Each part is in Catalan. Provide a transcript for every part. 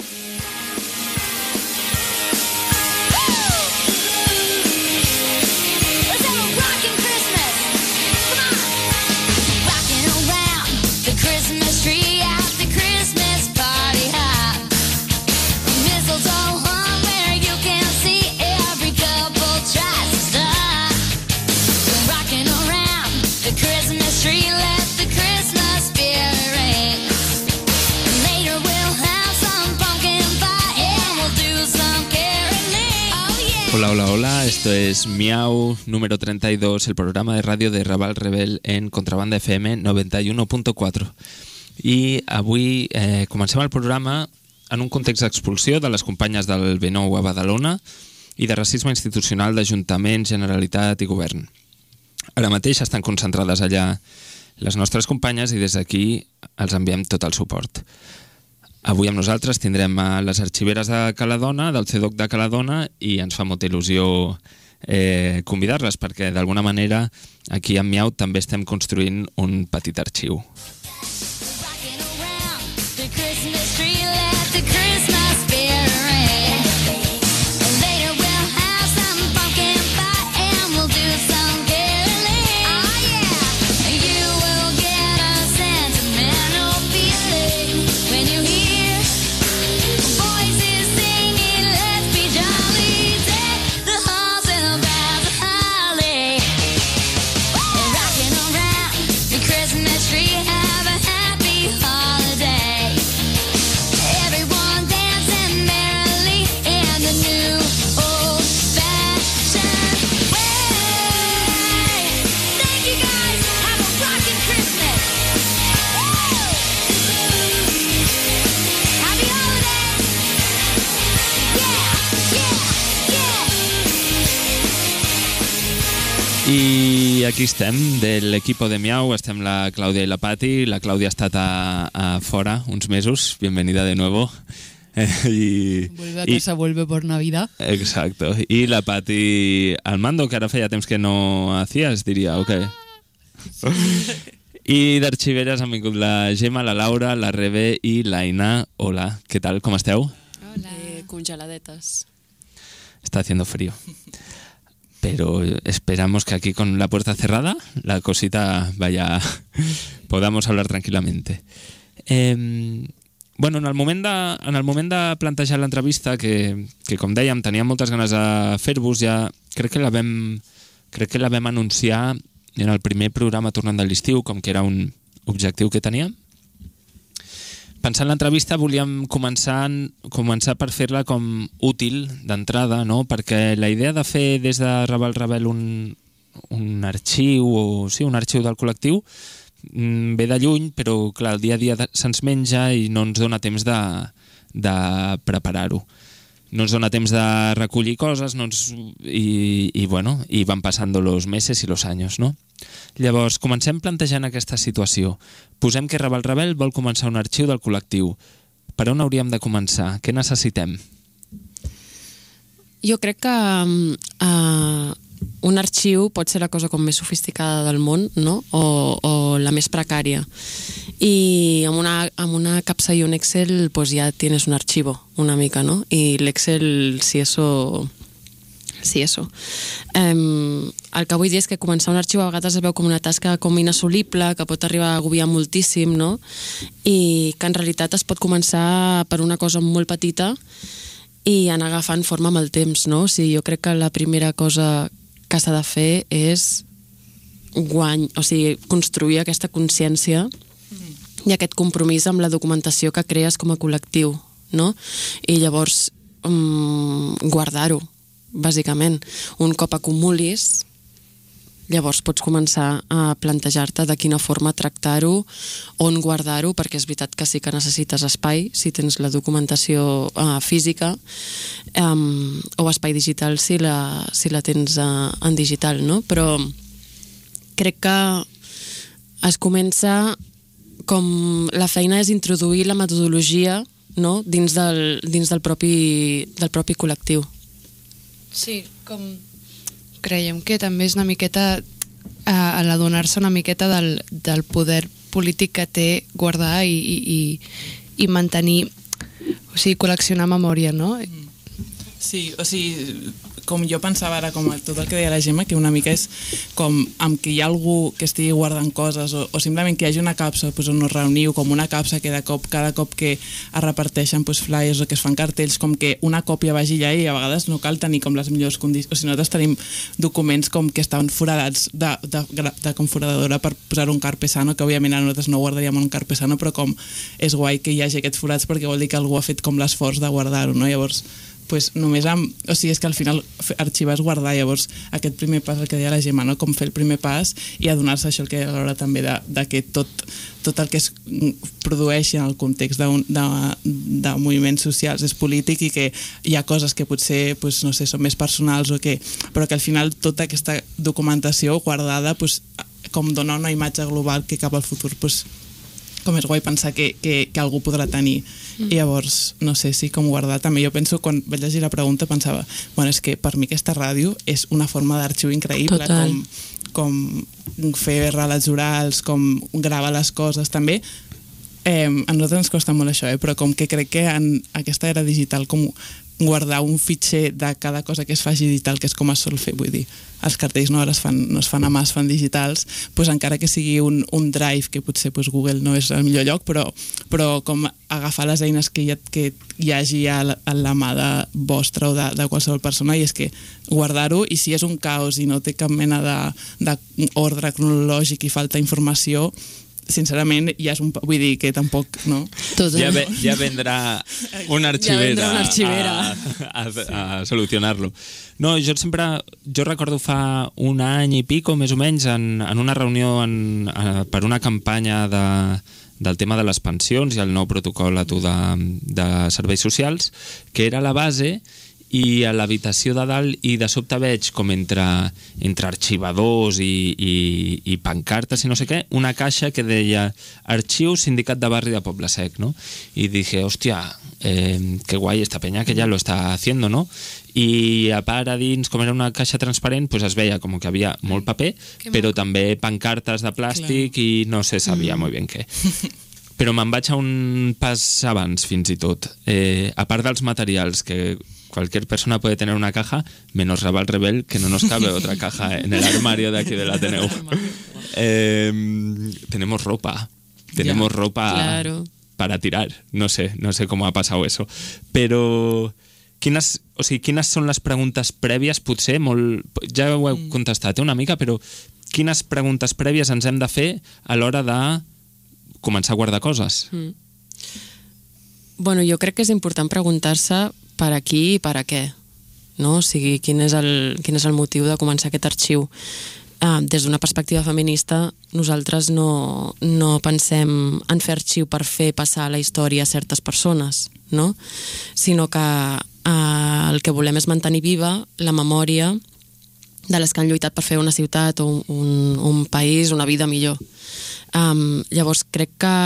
Bye. Es Miau número 32, el programa de ràdio de Raval Rebel en Contrabanda FM 91.4. I avui eh, comencem el programa en un context d'expulsió de les companyes del B9 a Badalona i de racisme institucional d'Ajuntament, Generalitat i Govern. Ara mateix estan concentrades allà les nostres companyes i des d'aquí els enviem tot el suport. Avui amb nosaltres tindrem a les arxiveres de Caladona, del CEDOC de Caladona, i ens fa molta il·lusió eh, convidar-les, perquè d'alguna manera aquí a Miau també estem construint un petit arxiu. I aquí estem, del equipo de Miau, estem la Clàudia i la Pati. La Clàudia ha estat a, a fora uns mesos, bienvenida de nuevo. Eh, y, Vuelve a casa, vuelve por Navidad. Exacto. I la Pati al mando, que ara feia temps que no hacías, diria, o què? I d'arxiveres han vingut la Gemma, la Laura, la Rebe i l'Aina. Hola, què tal, com esteu? Eh, congeladetes. Está haciendo frío. Pero esperamos que aquí con la puerta cerrada la cosita vaya... podamos hablar tranquilamente. Eh, bueno, en el moment de, en el moment de plantejar l'entrevista, que, que com dèiem, tenia moltes ganes de fer-vos, ja crec que la vam, crec que la vam anunciar en el primer programa tornant de l'estiu, com que era un objectiu que teníem. Pensant l'entrevista volíem començar, començar per fer-la com útil d'entrada, no? perquè la idea de fer des de Rebel Rebel un, un arxiu, o sí, un arxiu del col·lectiu, mm, ve de lluny, però clar, el dia a dia se'ns menja i no ens dona temps de, de preparar-ho. No ens dona temps de recollir coses no ens, i, i, bueno, i van passant los meses i los años, no? Llavors, comencem plantejant aquesta situació. Posem que Rebel Rebel vol començar un arxiu del col·lectiu. Per on hauríem de començar? Què necessitem? Jo crec que uh, un arxiu pot ser la cosa com més sofisticada del món, no? O, o la més precària. I amb una, amb una capsa i un Excel pues ja tienes un archivo, una mica, no? I l'Excel, si eso... Sí, eso. Um, el que vull dir és que començar un arxiu a vegades es veu com una tasca com inassolible, que pot arribar a agobiar moltíssim, no? I que en realitat es pot començar per una cosa molt petita i anar agafant forma amb el temps, no? O sigui, jo crec que la primera cosa que s'ha de fer és guany, o sigui, construir aquesta consciència i aquest compromís amb la documentació que crees com a col·lectiu, no? I llavors um, guardar-ho, bàsicament. Un cop acumulis, llavors pots començar a plantejar-te de quina forma tractar-ho, on guardar-ho, perquè és veritat que sí que necessites espai, si tens la documentació uh, física, um, o espai digital si la, si la tens uh, en digital, no? Però crec que es comença com la feina és introduir la metodologia no? dins, del, dins del, propi, del propi col·lectiu. Sí, com creiem que també és una miqueta a, a l'adonar-se una miqueta del, del poder polític que té guardar i, i, i, i mantenir o sigui, col·leccionar memòria, no? Sí, o sigui, com jo pensava ara, com tot el que deia la Gemma, que una mica és com amb que hi ha algú que estigui guardant coses o, o simplement que hi hagi una capsa pues, on us reuniu, com una capsa que de cop, cada cop que es reparteixen pues, flyers o que es fan cartells, com que una còpia vagi allà i a vegades no cal tenir com les millors condicions. O sigui, nosaltres tenim documents com que estaven foradats de, de, de, de com foradadora per posar un carpesano, que òbviament a nosaltres no guardaríem un carpesano, però com és guai que hi hagi aquests forats perquè vol dir que algú ha fet com l'esforç de guardar-ho, no? Llavors, pues, només amb... O sigui, és que al final arxivar és guardar, llavors aquest primer pas, el que deia la Gemma, no? com fer el primer pas i adonar-se això el que deia l'hora també de, de que tot, tot el que es mm, produeix en el context d'un- de, de moviments socials és polític i que hi ha coses que potser pues, no sé, són més personals o que, però que al final tota aquesta documentació guardada pues, com dona una imatge global que cap al futur pues, com és guai pensar que, que, que algú podrà tenir mm. i llavors, no sé si com guardar també, jo penso, quan vaig llegir la pregunta pensava, bueno, és que per mi aquesta ràdio és una forma d'arxiu increïble Total. com, com fer relats orals com gravar les coses també eh, a nosaltres ens costa molt això, eh? però com que crec que en aquesta era digital com guardar un fitxer de cada cosa que es faci digital, que és com es sol fer, vull dir, els cartells no ara es fan, no es fan a mà, es fan digitals, doncs encara que sigui un, un drive, que potser doncs Google no és el millor lloc, però, però com agafar les eines que hi, ha, que hi hagi a la, a la mà de vostra o de, de qualsevol persona, i és que guardar-ho, i si és un caos i no té cap mena de, de ordre cronològic i falta informació, sincerament ja és un... Vull dir que tampoc, no? Tot, Ya, ve- ya vendrá una archivera, vendrà una archivera. A, a, a solucionar-lo. No, jo sempre... Jo recordo fa un any i pico, més o menys, en, en una reunió en, eh, per una campanya de, del tema de les pensions i el nou protocol a tu de, de serveis socials, que era la base i a l'habitació de dalt i de sobte veig com entre, entre arxivadors i, i, i pancartes i no sé què, una caixa que deia Arxiu Sindicat de Barri de Poble Sec, ¿no? Y dije, hostia, eh, qué guay esta peña que ya lo está haciendo, ¿no? I a part a dins, com era una caixa transparent, pues es veia com que havia molt paper, però també pancartes de plàstic i no se sabia molt ben què. Però me'n vaig a un pas abans, fins i tot. Eh, a part dels materials, que cualquier persona puede tener una caja, menos Raval Rebel, que no nos cabe otra caja en el armario de aquí del Ateneu. Eh, tenemos ropa. Tenemos ropa Claro. para tirar. No sé, no sé cómo ha pasado eso. Però quines, o sigui, quines són les preguntes prèvies, potser, molt, ja ho heu contestat eh, una mica, però quines preguntes prèvies ens hem de fer a l'hora de començar a guardar coses? Mm. Bueno, jo crec que és important preguntar-se per a qui i per a què. No? O sigui, quin és el, quin és el motiu de començar aquest arxiu. Uh, des d'una perspectiva feminista, nosaltres no, no pensem en fer arxiu per fer passar la història a certes persones, no? sinó que uh, el que volem és mantenir viva la memòria de les que han lluitat per fer una ciutat o un, un, un país, una vida millor. Um, llavors, crec que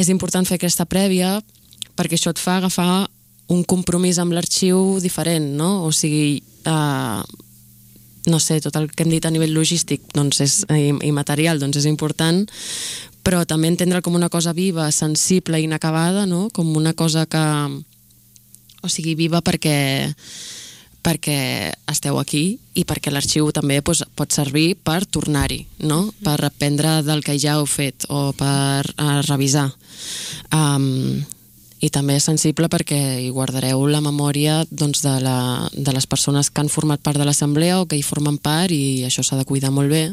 és important fer aquesta prèvia perquè això et fa agafar un compromís amb l'arxiu diferent, no? O sigui, uh, no sé, tot el que hem dit a nivell logístic doncs és, i, i material doncs és important, però també entendre'l com una cosa viva, sensible, inacabada, no? Com una cosa que... O sigui, viva perquè perquè esteu aquí i perquè l'arxiu també doncs, pot servir per tornar-hi, no? per aprendre del que ja heu fet o per uh, revisar. Um, I també és sensible perquè hi guardareu la memòria doncs, de, la, de les persones que han format part de l'assemblea o que hi formen part i això s'ha de cuidar molt bé.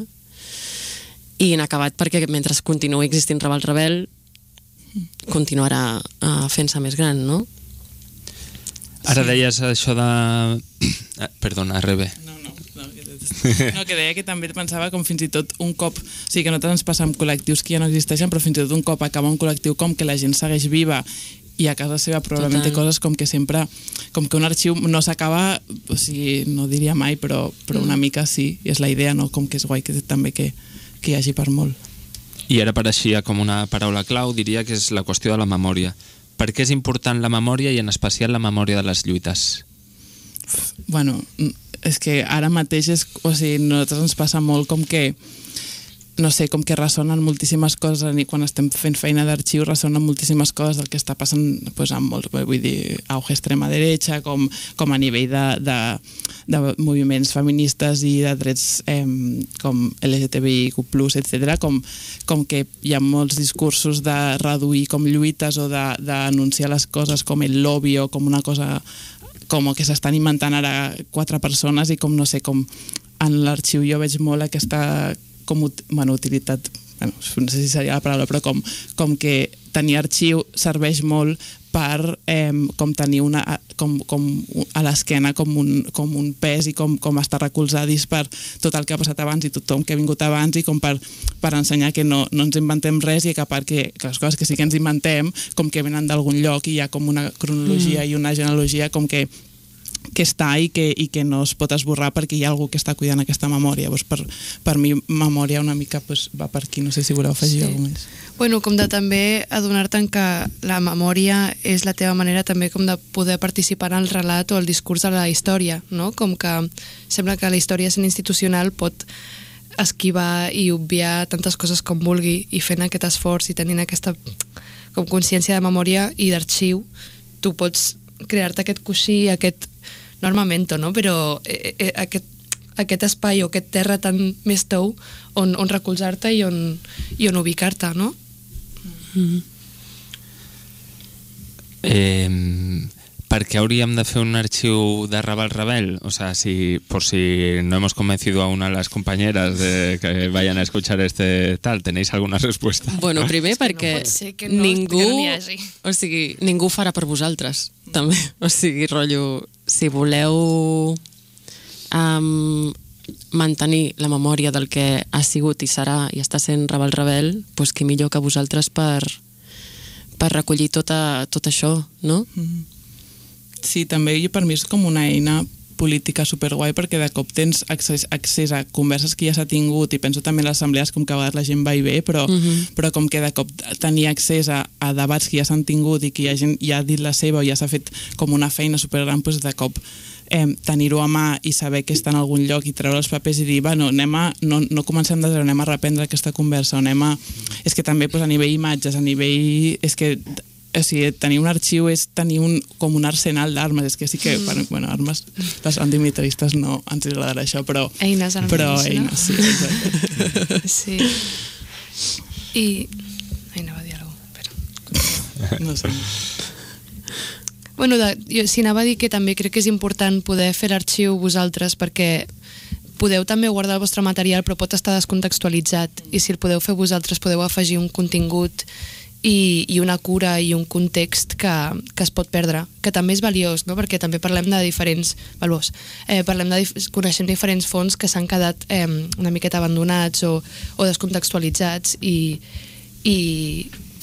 I inacabat perquè mentre continuï existint Raval Rebel continuarà uh, fent-se més gran, no? Ara deies això de... Ah, Perdona, Rebe. No, no, no, que, no, que deia que també pensava com fins i tot un cop, o sigui que a nosaltres ens passa amb col·lectius que ja no existeixen, però fins i tot un cop acaba un col·lectiu com que la gent segueix viva i a casa seva probablement té Total. coses com que sempre, com que un arxiu no s'acaba, o sigui, no diria mai, però, però una mica sí, i és la idea, no? Com que és guai que també que, que hi hagi per molt. I ara apareixia com una paraula clau, diria que és la qüestió de la memòria. Per què és important la memòria i en especial la memòria de les lluites? Bueno, mm, és que ara mateix és, o sigui, a nosaltres ens passa molt com que no sé, com que ressonen moltíssimes coses i quan estem fent feina d'arxiu ressonen moltíssimes coses del que està passant pues, amb molts, vull dir, auge extrema derecha, com, com a nivell de, de, de moviments feministes i de drets eh, com LGTBIQ+, etc. Com, com que hi ha molts discursos de reduir com lluites o d'anunciar les coses com el lobby o com una cosa com que s'estan inventant ara quatre persones i com no sé, com en l'arxiu jo veig molt aquesta com, bueno, utilitat bueno, no sé si seria la paraula, però com, com que tenir arxiu serveix molt per eh, com tenir una, com, com a l'esquena com, un, com un pes i com, com estar recolzadis per tot el que ha passat abans i tothom que ha vingut abans i com per, per ensenyar que no, no ens inventem res i que part que, que les coses que sí que ens inventem com que venen d'algun lloc i hi ha com una cronologia mm. i una genealogia com que que està i que, i que no es pot esborrar perquè hi ha algú que està cuidant aquesta memòria. Doncs per, per mi, memòria una mica pues, va per aquí. No sé si voleu afegir Sí. sí. alguna més. Bueno, com de també adonar-te'n que la memòria és la teva manera també com de poder participar en el relat o el discurs de la història, no? Com que sembla que la història sent institucional pot esquivar i obviar tantes coses com vulgui i fent aquest esforç i tenint aquesta com consciència de memòria i d'arxiu tu pots crear-te aquest coixí, aquest no armamento, no? però eh, eh, aquest, aquest espai o aquest terra tan més tou on, on recolzar-te i on, i on ubicar-te, no? Eh, ¿Para qué habríamos de hacer un archivo de Raval Rebel? O sea, si por si no hemos convencido a una de las compañeras de que vayan a escuchar este tal, ¿tenéis alguna respuesta? Bueno, primer És no perquè que no- ningú, que no o sigui, ningú farà per vosaltres, també. O sigui, rotllo, si voleu um, mantenir la memòria del que ha sigut i serà i està sent Raval Rebel, doncs qui millor que vosaltres per, per recollir tota, tot això, no? Sí, també jo, per mi és com una eina política superguai perquè de cop tens accés, accés a converses que ja s'ha tingut i penso també en les assemblees com que a vegades la gent va i ve però, però com que de cop tenir accés a, a debats que ja s'han tingut i que ja gent ja ha dit la seva o ja s'ha fet com una feina supergran doncs de cop eh, tenir-ho a mà i saber que està en algun lloc i treure els papers i dir, bueno, anem a, no, no comencem de zero, anem a reprendre aquesta conversa, anem a... És que també doncs, a nivell imatges, a nivell... És que o sigui, tenir un arxiu és tenir un, com un arsenal d'armes, és que sí que, mm. bueno, armes, les antimilitaristes no ens agradarà això, però... Eines armades, Però no? eines, sí, exacte. Sí. I... Ai, anava a dir alguna cosa. No sé. Bueno, de, jo, si anava a dir que també crec que és important poder fer l'arxiu vosaltres perquè podeu també guardar el vostre material però pot estar descontextualitzat i si el podeu fer vosaltres podeu afegir un contingut i, i una cura i un context que, que es pot perdre, que també és valiós, no? perquè també parlem de diferents valors. Eh, parlem de, coneixem diferents fons que s'han quedat eh, una miqueta abandonats o, o descontextualitzats i, i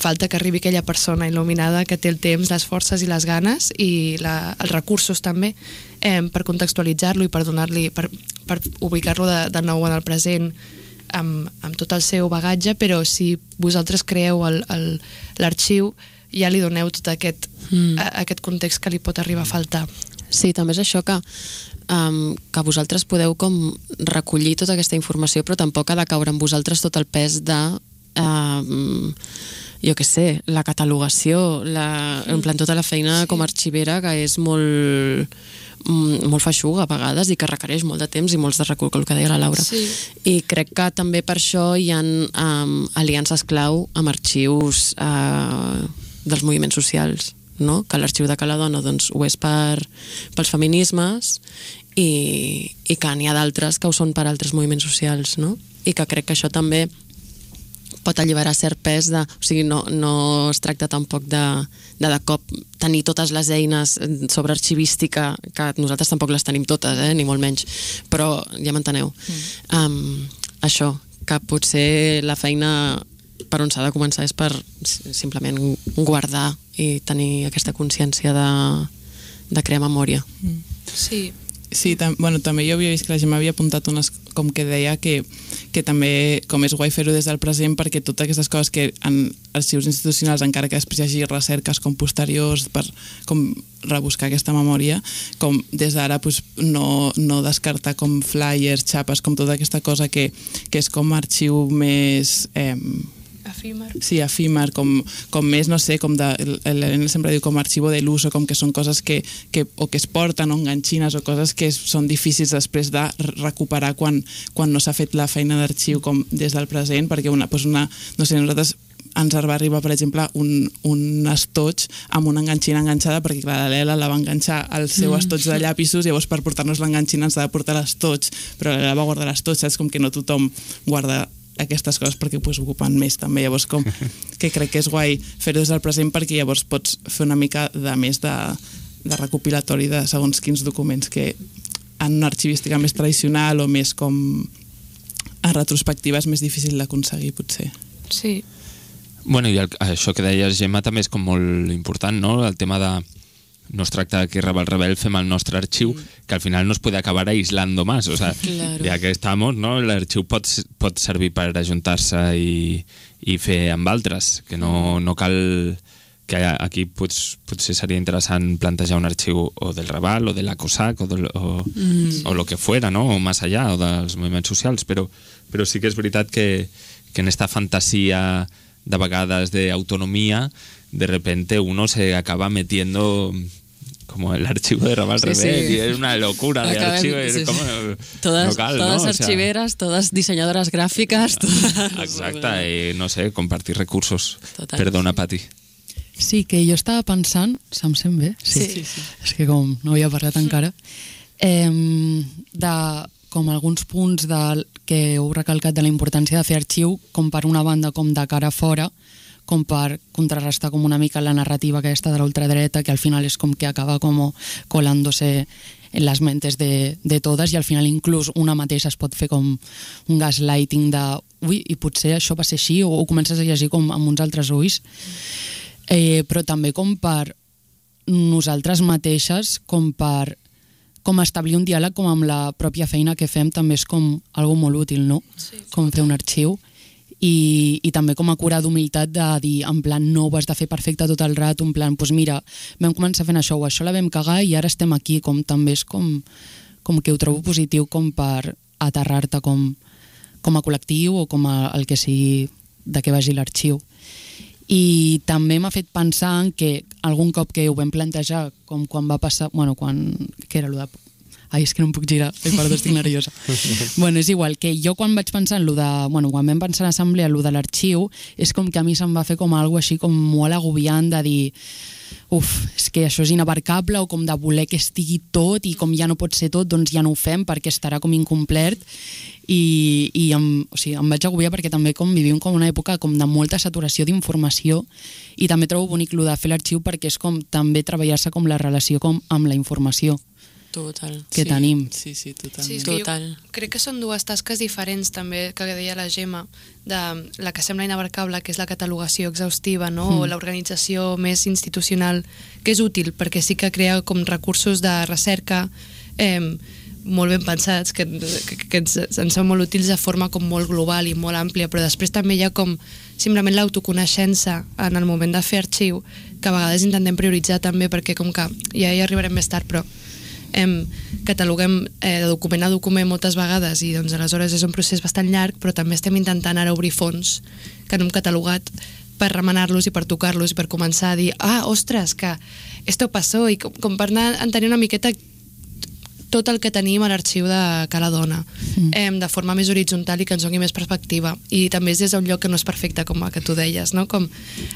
falta que arribi aquella persona il·luminada que té el temps, les forces i les ganes i la, els recursos també eh, per contextualitzar-lo i per donar-li per, per ubicar-lo de, de nou en el present amb, amb tot el seu bagatge, però si vosaltres creeu l'arxiu ja li doneu tot aquest, mm. a, aquest context que li pot arribar a faltar. Sí, també és això que, um, que vosaltres podeu com recollir tota aquesta informació, però tampoc ha de caure en vosaltres tot el pes de... Um, jo què sé, la catalogació, la, en plan tota la feina sí. com a arxivera que és molt molt feixuga a vegades i que requereix molt de temps i molts de recursos, el que deia la Laura. Sí. I crec que també per això hi ha um, aliances clau amb arxius uh, dels moviments socials, no? que l'arxiu de Cala Dona doncs, ho és per, pels feminismes i, i que n'hi ha d'altres que ho són per altres moviments socials, no? i que crec que això també pot alliberar cert pes de... O sigui, no, no es tracta tampoc de, de de cop tenir totes les eines sobre arxivística, que nosaltres tampoc les tenim totes, eh? ni molt menys, però ja m'enteneu. Mm. Um, això, que potser la feina per on s'ha de començar és per simplement guardar i tenir aquesta consciència de, de crear memòria. Sí, Sí, tam bueno, també jo havia vist que la gent m'havia apuntat unes com que deia que, que també com és guai fer-ho des del present perquè totes aquestes coses que en arxius institucionals encara que després hi hagi recerques com posteriors per com rebuscar aquesta memòria com des d'ara pues, no, no descartar com flyers, xapes, com tota aquesta cosa que, que és com arxiu més eh, Efímer. Sí, efímer, com, com més, no sé, com de, l'Helena sempre diu com arxivo de l'ús, o com que són coses que, que o que es porten o enganxines o coses que són difícils després de recuperar quan, quan no s'ha fet la feina d'arxiu com des del present, perquè una, doncs una, no sé, nosaltres ens va arribar, per exemple, un, un estoig amb una enganxina enganxada, perquè clar, l'Ela la va enganxar al seu estoig de llapisos, llavors per portar-nos l'enganxina ens ha de portar l'estoig, però l'Ela va guardar l'estoig, saps? Com que no tothom guarda aquestes coses perquè pues, ocupen més també, llavors com que crec que és guai fer-ho des del present perquè llavors pots fer una mica de més de, de recopilatori de segons quins documents que en una arxivística més tradicional o més com a retrospectiva és més difícil d'aconseguir potser. Sí. Bueno, i el, això que deies, Gemma, també és com molt important, no? El tema de no es tracta de que Rebel Rebel fem el nostre arxiu, que al final nos puede acabar aislando más. O sea, Claro. ja que estamos, no? l'arxiu pot, pot servir per ajuntar-se i, i fer amb altres, que no, no cal que aquí pots, potser seria interessant plantejar un arxiu o del Raval o de la COSAC o, del, o, mm. o lo que fuera, no? o més allà, o dels moviments socials, però, però sí que és veritat que, que en esta fantasia de vegades d'autonomia, de repente uno se acaba metiendo como el archivo de Raval Sí, Rebel sí. y es una locura de archivo. sí, sí. como, Todas, no cal, todas no? O sea, archiveras, todas diseñadoras gráficas. Todas, Exacte, i no sé, compartir recursos. Total. Perdona, Pati. Sí, que jo estava pensant, se'm sent bé? Sí, sí, sí. És que com no havia parlat encara, eh, de com alguns punts de, que heu recalcat de la importància de fer arxiu, com per una banda com de cara a fora, com per contrarrestar com una mica la narrativa aquesta de la ultradreta, que al final és com que acaba com colándose en les mentes de, de totes i al final inclús una mateixa es pot fer com un gaslighting de ui, i potser això va ser així o ho comences a llegir com amb uns altres ulls eh, però també com per nosaltres mateixes, com per com establir un diàleg com amb la pròpia feina que fem també és com algo molt útil, no? Sí, com fer un arxiu i, i també com a cura d'humilitat de dir, en plan, no ho has de fer perfecte tot el rato, en plan, doncs mira, vam començar fent això o això la vam cagar i ara estem aquí, com també és com, com que ho trobo positiu com per aterrar-te com, com a col·lectiu o com a el que sigui de què vagi l'arxiu. I també m'ha fet pensar en que algun cop que ho vam plantejar com quan va passar, bueno, quan que era lo de Ai, és que no em puc girar, ai, perdó, estic nerviosa. bueno, és igual, que jo quan vaig pensar en lo de... Bueno, quan vam pensar en l'assemblea, en lo de l'arxiu, és com que a mi se'm va fer com algo així com molt agobiant de dir uf, és que això és inabarcable o com de voler que estigui tot i com ja no pot ser tot, doncs ja no ho fem perquè estarà com incomplet i, i em, o sigui, em vaig agobiar perquè també com vivim com una època com de molta saturació d'informació i també trobo bonic lo de fer l'arxiu perquè és com també treballar-se com la relació com amb la informació Total. que sí, tenim. Sí, sí, totalment. Sí, Total. crec que són dues tasques diferents també que deia la Gemma de la que sembla inabarcable que és la catalogació exhaustiva no? Mm. o l'organització més institucional que és útil perquè sí que crea com recursos de recerca eh, molt ben pensats que, que, que ens, ens són molt útils de forma com molt global i molt àmplia però després també hi ha com simplement l'autoconeixença en el moment de fer arxiu que a vegades intentem prioritzar també perquè com que ja hi arribarem més tard però em, cataloguem eh, de document a document moltes vegades i doncs aleshores és un procés bastant llarg però també estem intentant ara obrir fons que no hem catalogat per remenar-los i per tocar-los i per començar a dir ah, ostres, que esto passó i com, com per anar entenent una miqueta tot el que tenim a l'arxiu de Cala Dona mm. eh, de forma més horitzontal i que ens doni més perspectiva i també és des d'un lloc que no és perfecte com el que tu deies, no? com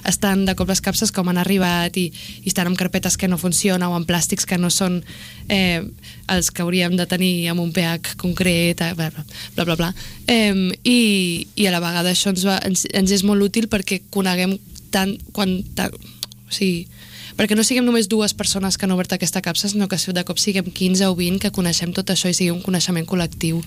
estan de cop les capses com han arribat i, i estan amb carpetes que no funcionen o amb plàstics que no són eh, els que hauríem de tenir amb un pH concret eh, bla bla bla, bla, bla. Eh, i, i a la vegada això ens, va, ens, ens és molt útil perquè coneguem tant quan ta, o sigui, perquè no siguem només dues persones que han obert aquesta capsa, sinó que de cop siguem 15 o 20 que coneixem tot això i sigui un coneixement col·lectiu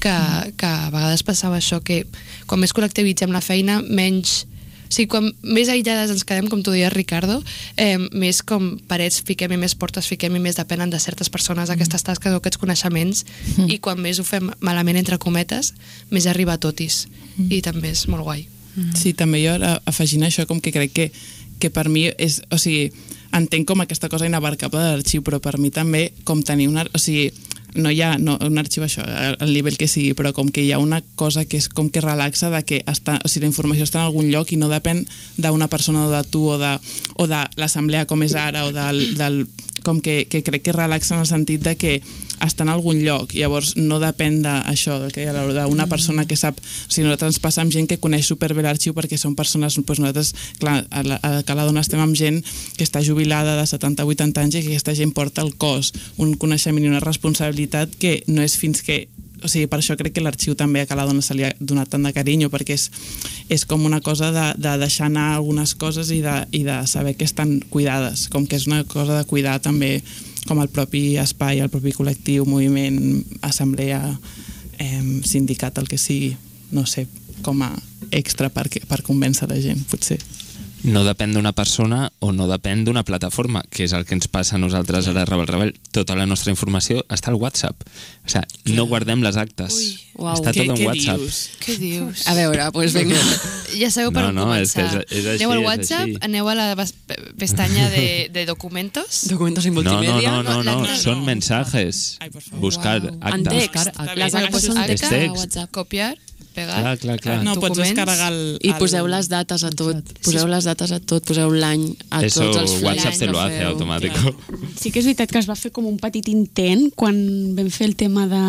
que, que a vegades passava això, que quan més col·lectivitzem la feina, menys O sigui, quan més aïllades ens quedem, com tu deies, Ricardo, eh, més com parets fiquem-hi més portes, fiquem-hi més depenen de certes persones aquestes tasques o aquests coneixements Mm. i quan més ho fem malament entre cometes, més arriba a totis. Mm. I també és molt guai. Sí, també jo afegint això com que crec que, que per mi és, o sigui, entenc com aquesta cosa inabarcable de l'arxiu, però per mi també com tenir una, o sigui, no hi ha no, un arxiu això, al nivell que sigui, però com que hi ha una cosa que és com que relaxa de que està, o sigui, la informació està en algun lloc i no depèn d'una persona o de tu o de, o de l'assemblea com és ara o del, del com que, que crec que relaxa en el sentit de que està en algun lloc, llavors no depèn d'això, de que d'una persona que sap, o sigui, nosaltres ens passa amb gent que coneix superbé l'arxiu perquè són persones, doncs nosaltres, clar, a, la, a Caladona estem amb gent que està jubilada de 70-80 anys i que aquesta gent porta al cos un coneixement i una responsabilitat que no és fins que o sigui, per això crec que l'arxiu també a Caladona se li ha donat tant de carinyo perquè és, és com una cosa de, de deixar anar algunes coses i de, i de saber que estan cuidades, com que és una cosa de cuidar també com el propi espai, el propi col·lectiu, moviment, assemblea, eh, sindicat, el que sigui, no sé, com a extra per, per convèncer la gent, potser. No depèn d'una persona o no depèn d'una plataforma, que és el que ens passa a nosaltres ara a Rebel Rebel. Tota la nostra informació està al WhatsApp. O sigui, no guardem les actes. Ui. Uau. està tot en WhatsApp. dius? Què dius? A veure, doncs pues vinga. Ja sabeu per No, on no, és que començar. és- és així, aneu al és WhatsApp, així. aneu a la pestanya de, de documentos. Documentos en No, no, multimedia. no, no, no, la- són no. mensajes. Ai. Buscar actes. En text. Les actes són text copiar, pegar, Clar, clar, clar. No, pots descarregar el... I el- poseu les dates a tot, poseu les dates a tot, poseu l'any a Eso tots els WhatsApp fulls te lo hace automático. Sí que és veritat que es va fer com un petit intent quan vam fer el tema de...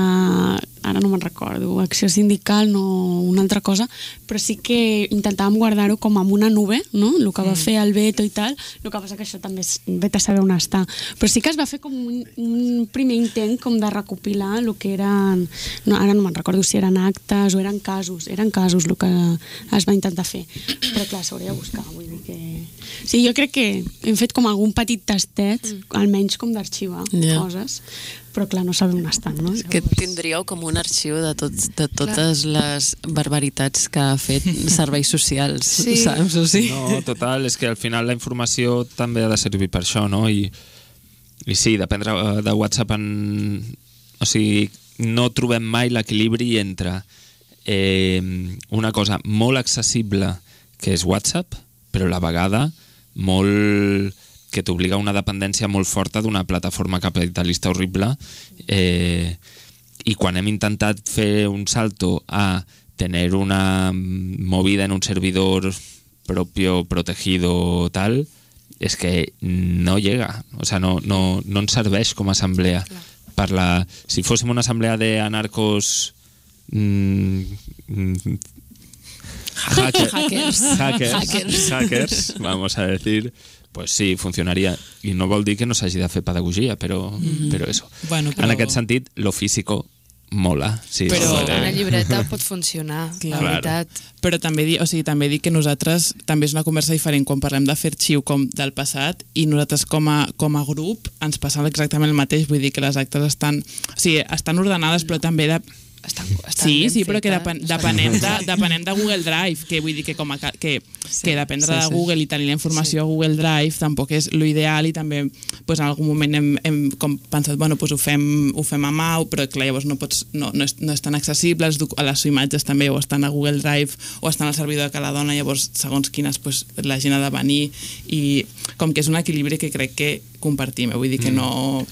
Ara no me'n recordo, acció sindical, no una altra cosa, però sí que intentàvem guardar-ho com amb una nube, no? El que va fer el Beto i tal, el que passa que això també és... Vete a saber on està. Però sí que es va fer com un, un primer intent com de recopilar el que eren... No, ara no me'n recordo si eren actes o eren casos, eren casos el que es va intentar fer. Però clar, s'hauria de buscar, vull dir que... Sí, jo crec que hem fet com algun petit tastet, almenys com d'arxivar Ja. coses, però clar, no sabem on estan, no? Que tindríeu com un arxiu de, tots, de totes les barbaritats que ha fet serveis socials, Sí. saps? O sí? No, total, és que al final la informació també ha de servir per això, no? I, i sí, dependre eh, de WhatsApp en... O sigui, no trobem mai l'equilibri entre eh, una cosa molt accessible que és WhatsApp, però a la vegada molt que t'obliga a una dependència molt forta d'una plataforma capitalista horrible. Eh, i quan hem intentat fer un salto a tener una movida en un servidor propio, protegido, tal, es que no llega, o sea, no, no, no ens serveix com a assemblea. Per la, si fóssim una assemblea de anarcos mm, mm, hacker- Hackers. hackers, Hackers. hackers, vamos a decir, pues sí, funcionaria. I no vol dir que no s'hagi de fer pedagogia, però, però eso. Bueno, però- En aquest sentit, lo físico mola. Sí, Però- puede. Una llibreta pot funcionar, la Claro. veritat. Però també, di- o sigui, també dic que nosaltres també és una conversa diferent quan parlem de fer arxiu com del passat i nosaltres com a, com a grup ens passa exactament el mateix, vull dir que les actes estan, o sigui, estan ordenades però també de, Estan, estan Sí, ben sí, però que fetes, depen, depenem, de, fetes. depenem de Google Drive, que vull dir que com a, que, que dependre sí, de sí. Google i tenir la informació a Google Drive tampoc és l'ideal i també pues, en algun moment hem, hem com pensat, bueno, pues ho, fem, ho fem a mà, però clar, llavors no, pots, no, no, és, no és tan accessible, doc- les imatges també o estan a Google Drive o estan al servidor de cada dona, llavors segons quines pues, la gent ha de venir i com que és un equilibri que crec que compartim, eh? vull dir que no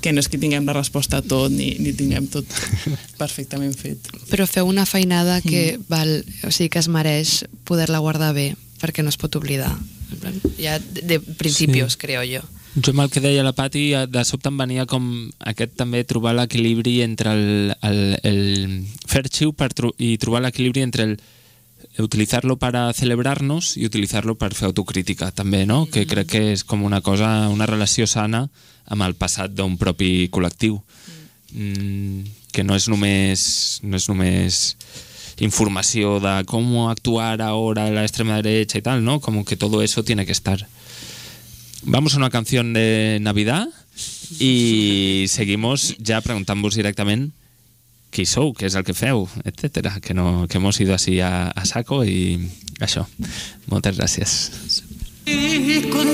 que no és que tinguem la resposta a tot ni, ni tinguem tot perfectament fet. Però feu una feinada que val, o sigui que es mereix poder-la guardar bé, perquè no es pot oblidar. En plan, Ja de, de principios, sí. creo jo. Jo amb el que deia la Pati, eh, de sobte em venia com aquest també trobar l'equilibri entre el, el, el fer arxiu per tro i trobar l'equilibri entre el utilizarlo para celebrarnos i utilizarlo per fer autocrítica també, no? Que crec que és com una cosa, una relació sana amb el passat d'un propi col·lectiu. Mm, que no és només no és només informació de com actuar ahora la extrema derecha y tal, ¿no? Como que todo eso tiene que estar. Vamos a una canción de Navidad y seguimos ya preguntamos directament qui sou, què és el que feu, etc. Que, no, que hemos ido así a, a saco i això. Moltes gràcies. con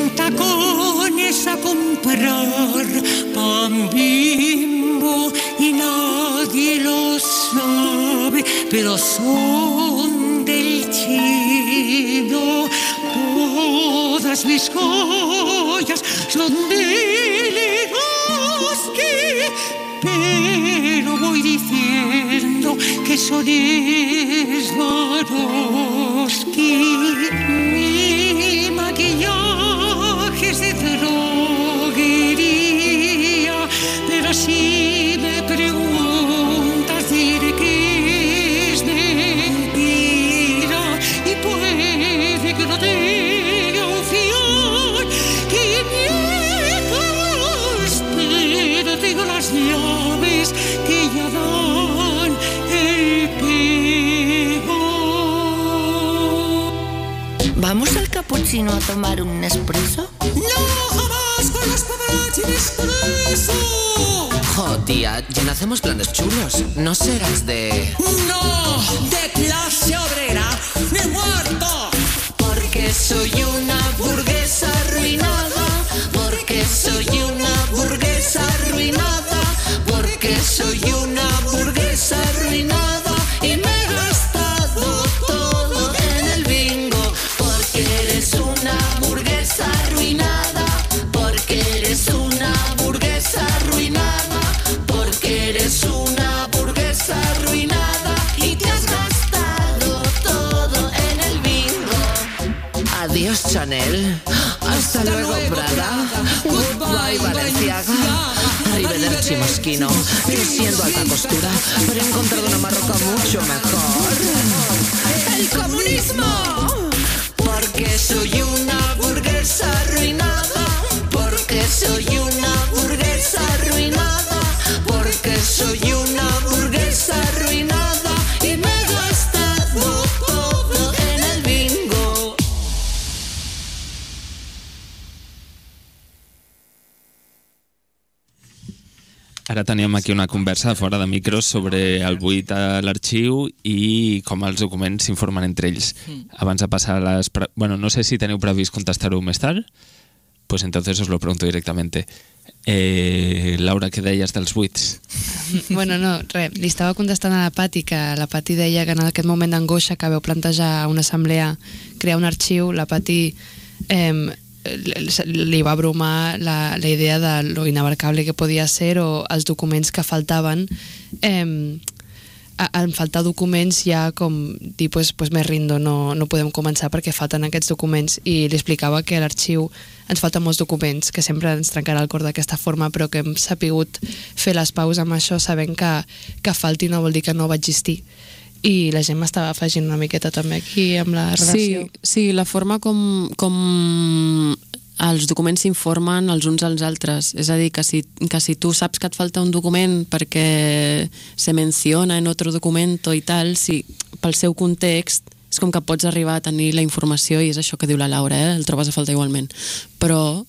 a comprar pan bimbo y nadie lo sabe, pero son del chino. Todas mis joyas son de Legoski, pero voy diciendo que son Swarovski. Capuchino a tomar un espresso? ¡No jamás con los espresso! Jo, tía, ya no hacemos planes chulos. No serás de... ¡No! ¡De clase obrera! ¡Me muerto! Porque soy una burguesa arruinada. Porque soy una burguesa arruinada. Porque soy una Moschino. Creciendo alta costura. Pero he encontrado una marroca mucho mejor. ¡El comunismo! Teníem aquí una conversa fora de micros sobre el buit a l'arxiu i com els documents s'informen entre ells. Abans de passar a les... pre- Bueno, no sé si teniu previst contestar-ho més tard, pues entonces os lo pregunto directamente. Eh, Laura, què deies dels buits? Bueno, no, res, li estava contestant a la Pati que la Pati deia que en aquest moment d'angoixa que veu plantejar una assemblea crear un arxiu, la Pati eh, li va abrumar la, la idea de lo inabarcable que podia ser o els documents que faltaven eh, en faltar documents ja com dir, pues, pues me rindo, no, no podem començar perquè falten aquests documents i li explicava que a l'arxiu ens falten molts documents, que sempre ens trencarà el cor d'aquesta forma, però que hem sapigut fer les paus amb això sabent que, que falti no vol dir que no va existir i la gent m'estava afegint una miqueta també aquí amb la Sí, relació. sí, la forma com, com els documents s'informen els uns als altres. És a dir, que si, que si tu saps que et falta un document perquè se menciona en otro documento i tal, si pel seu context és com que pots arribar a tenir la informació i és això que diu la Laura, eh? el trobes a faltar igualment. Però